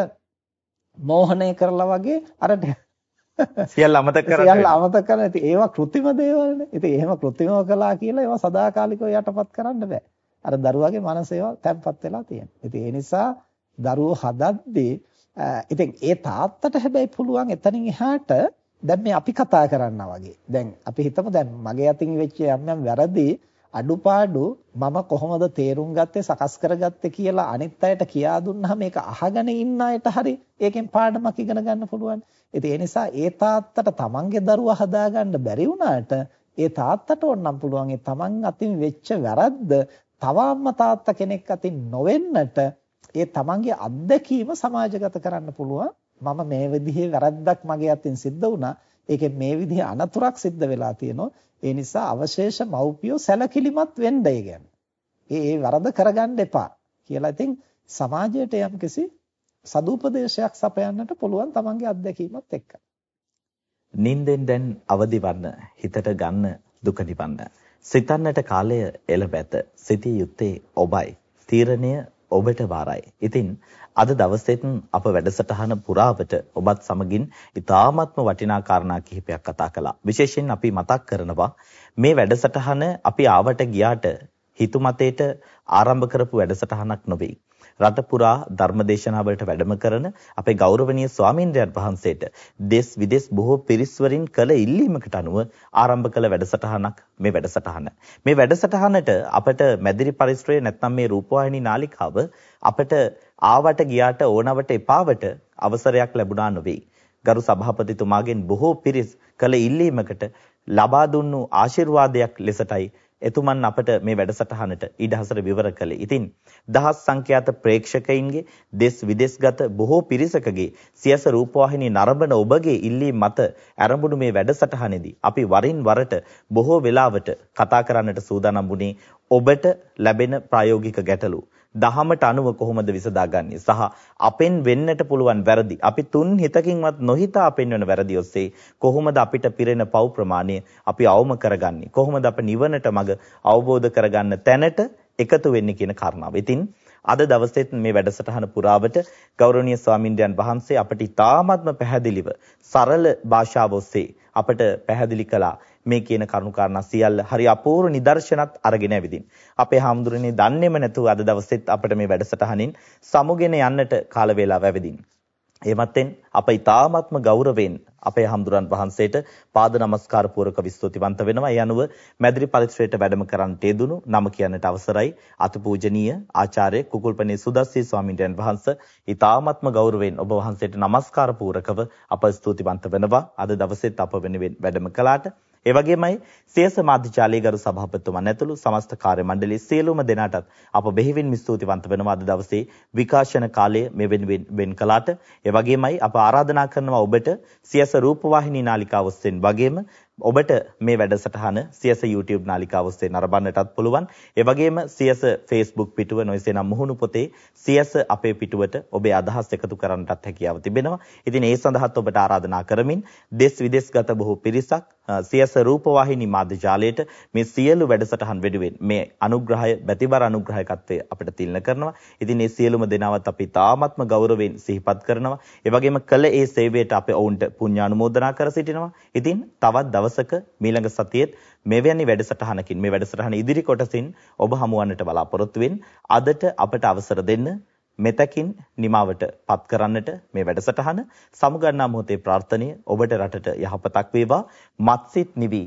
මෝහණය කරලා වගේ අර සියල්ල අමතක කරලා සියල්ල අමතක කරලා ඉතින් ඒවා કૃතිම දේවල්නේ. ඉතින් එහෙම કૃතිමව කළා කියලා ඒවා සදාකාලිකව යටපත් කරන්න බෑ. අර දරුවාගේ මනස ඒවා තැම්පත් වෙලා තියෙනවා. ඉතින් ඒ නිසා දරුවෝ හදද්දී ඉතින් ඒ තාත්තට හැබැයි පුළුවන් එතනින් එහාට දැන් මේ අපි කතා කරනවා වගේ. දැන් අපි හිතමු දැන් මගේ අතින් වෙච්ච යම් යම් වැරදි අඩුපාඩු මම කොහොමද තේරුම් ගත්තේ සකස් කරගත්තේ කියලා අනිත් අයට කියා දුන්නාම මේක අහගෙන ඉන්න අයට හරි ඒකෙන් පාඩමක් ඉගෙන ගන්න පුළුවන්. ඉතින් ඒ නිසා ඒ තාත්තට තමන්ගේ දරුවා හදාගන්න බැරි වුණාට ඒ තාත්තට ඕනනම් පුළුවන් ඒ තමන් අතින් වෙච්ච වැරද්ද තව අම්මා තාත්තා කෙනෙක් අතින් නොවෙන්නට ඒ තමන්ගේ අත්දැකීම සමාජගත කරන්න පුළුවන්. මම මේ විදිහේ වැරද්දක් මගේ අතින් සිද්ධ වුණා. ඒකෙන් මේ විදිහේ අනතුරක් සිද්ධ වෙලා තියෙනවා. ඒ නිසා අවශේෂ මව්පියෝ සැලකිලිමත් වෙන්න ඒ ගැන. ඒ ඒ වරද කරගන්න එපා කියලා ඉතින් සමාජයට යම්කිසි සදුපදේශයක් සපයන්නට පුළුවන් තමන්ගේ අත්දැකීමත් එක්ක. නින්දෙන් දැන් අවදිවන්න හිතට ගන්න දුක නිවන්න. සිතන්නට කාලය එළඹ ඇත. සිටිය යුත්තේ ඔබයි. තීරණය ඔබට වාරයි. ඉතින් අද දවසෙත් අප වැඩසටහන පුරාවට ඔබත් සමගින් ඉතාමත්ම වටිනා කාරණා කිහිපයක් කතා කළා. විශේෂයෙන් අපි මතක් කරනවා මේ වැඩසටහන අපි ආවට ගියාට හිතුමතේට ආරම්භ කරපු වැඩසටහනක් නොවේ. රට පුරා ධර්මදේශනාවලට වැඩම කරන අපේ ගෞරවනීය ස්වාමීන්ද්‍රයන් වහන්සේට දෙස් විදෙස් බොහෝ පිරිස් වරින් කළ ඉල්ලීමකට අනුව ආරම්භ කළ වැඩසටහනක් මේ වැඩසටහන. මේ වැඩසටහනට අපට මැදිරි පරිශ්‍රයේ නැත්නම් මේ රූපවාහිනී නාලිකාව අපට ආවට ගියාට ඕනවට එපාවට අවසරයක් ලැබුණා නොවේ. ගරු සභාපතිතුමාගෙන් බොහෝ පිරිස් කළ ඉල්ලීමකට ලබා දුන්නු ආශිර්වාදයක් ලෙසටයි එතුමන් අපට මේ වැඩසටහනට ඉඩහසර විවර කළේ. ඉතින් දහස් සංඛ්‍යාත ප්‍රේක්ෂකයින්ගේ දෙස් විදෙස්ගත බොහෝ පිරිසකගේ සියස රූපවාහිනී නරඹන ඔබගේ ඉල්ලීම් මත ආරම්භුණු මේ වැඩසටහනේදී අපි වරින් වරට බොහෝ වෙලාවට කතා කරන්නට සූදානම් වුණේ ඔබට ලැබෙන ප්‍රායෝගික ගැටලු දහමට අනුව කොහොමද විසඳාගන්නේ සහ අපෙන් වෙන්නට පුළුවන් වැරදි අපි තුන් හිතකින්වත් නොහිතා අපෙන් වෙන වැරදි ඔස්සේ කොහොමද අපිට පිරෙන පව් ප්‍රමාණය අපි අවම කරගන්නේ කොහොමද අප නිවනට මඟ අවබෝධ කරගන්න තැනට එකතු වෙන්නේ කියන කාරණාව. ඉතින් අද දවසේත් මේ වැඩසටහන පුරාවට ගෞරවනීය ස්වාමින්ද්‍රයන් වහන්සේ අපට ඉතාමත්ම පැහැදිලිව සරල භාෂාව ඔස්සේ අපට පැහැදිලි කළා මේ කියන කරුණු කාරණා සියල්ල හරි අපූර්ව නිදර්ශනත් අරගෙන ඇවිදින්. අපේ හාමුදුරනේ දන්නේම නැතුව අද දවසෙත් අපිට මේ වැඩසටහනින් සමුගෙන යන්නට කාල වේලාව ඇවිදින්. එමත්ෙන් අප ඊ타ත්ම ගෞරවයෙන් අපේ හම්දුරන් වහන්සේට පාද නමස්කාර පූරක විස්තුතිවන්ත වෙනවා. ඒ අනුව මැදිරි පරිශ්‍රයට වැඩම කරන්නට යෙදුණු නම කියන්නට අවසරයි අතිපූජනීය ආචාර්ය කුකුල්පනේ සුදස්සී ස්වාමීන් වහන්සේ ඊ타ත්ම ගෞරවයෙන් ඔබ වහන්සේට නමස්කාර පූරකව අප ස්තුතිවන්ත වෙනවා. අද දවසේත් අප වෙනුවෙන් වැඩම කළාට ඒ වගේමයි සියස මාධ්‍යාලයේ ගරු සභාපතිතුමන් ඇතුළු සමස්ත කාර්ය මණ්ඩලයේ සියලුම දෙනාටත් අප බෙහෙවින් ස්තුතිවන්ත වෙනවා අද දවසේ විකාශන කාලය මේ වෙනුවෙන් වෙන් කළාට. ඒ වගේමයි අප ආරාධනා කරනවා ඔබට සියස රූපවාහිනී නාලිකාව ඔස්සේ වගේම ඔබට මේ වැඩසටහන සියස YouTube නාලිකාව ඔස්සේ නරඹන්නටත් පුළුවන්. ඒ වගේම සියස Facebook පිටුව නොයසේනම් මුහුණු පොතේ සියස අපේ පිටුවට ඔබේ අදහස් එකතු කරන්නටත් හැකියාව තිබෙනවා. ඉතින් ඒ සඳහාත් ඔබට ආරාධනා කරමින් දෙස් විදෙස්ගත බොහෝ පිරිසක් සියස රූපවාහිනී මාධ්‍ය ජාලයට මේ සියලු වැඩසටහන් වෙනුවෙන් මේ අනුග්‍රහය බැතිබර අනුග්‍රහයකත්වය අපිට තිලන කරනවා. ඉතින් මේ සියලුම දෙනාවත් අපි තාමත්ම ගෞරවයෙන් සිහිපත් කරනවා. ඒ වගේම කළ ඒ සේවයට අපි ඔවුන්ට පුණ්‍යානුමෝදනා කර සිටිනවා. ඉතින් තවත් දවසක මීළඟ සතියේත් මෙවැනි වැඩසටහනකින් මේ වැඩසටහන ඉදිරි කොටසින් ඔබ හමුවන්නට බලාපොරොත්තු වෙන්න අදට අපට අවසර දෙන්න මෙතකින් නිමාවට පත් කරන්නට මේ වැඩසටහන. සමුගන්නා මොහොතේ ප්‍රාර්ථනීය ඔබට රටට යහපතක් වේවා. මත්සිට නිවි.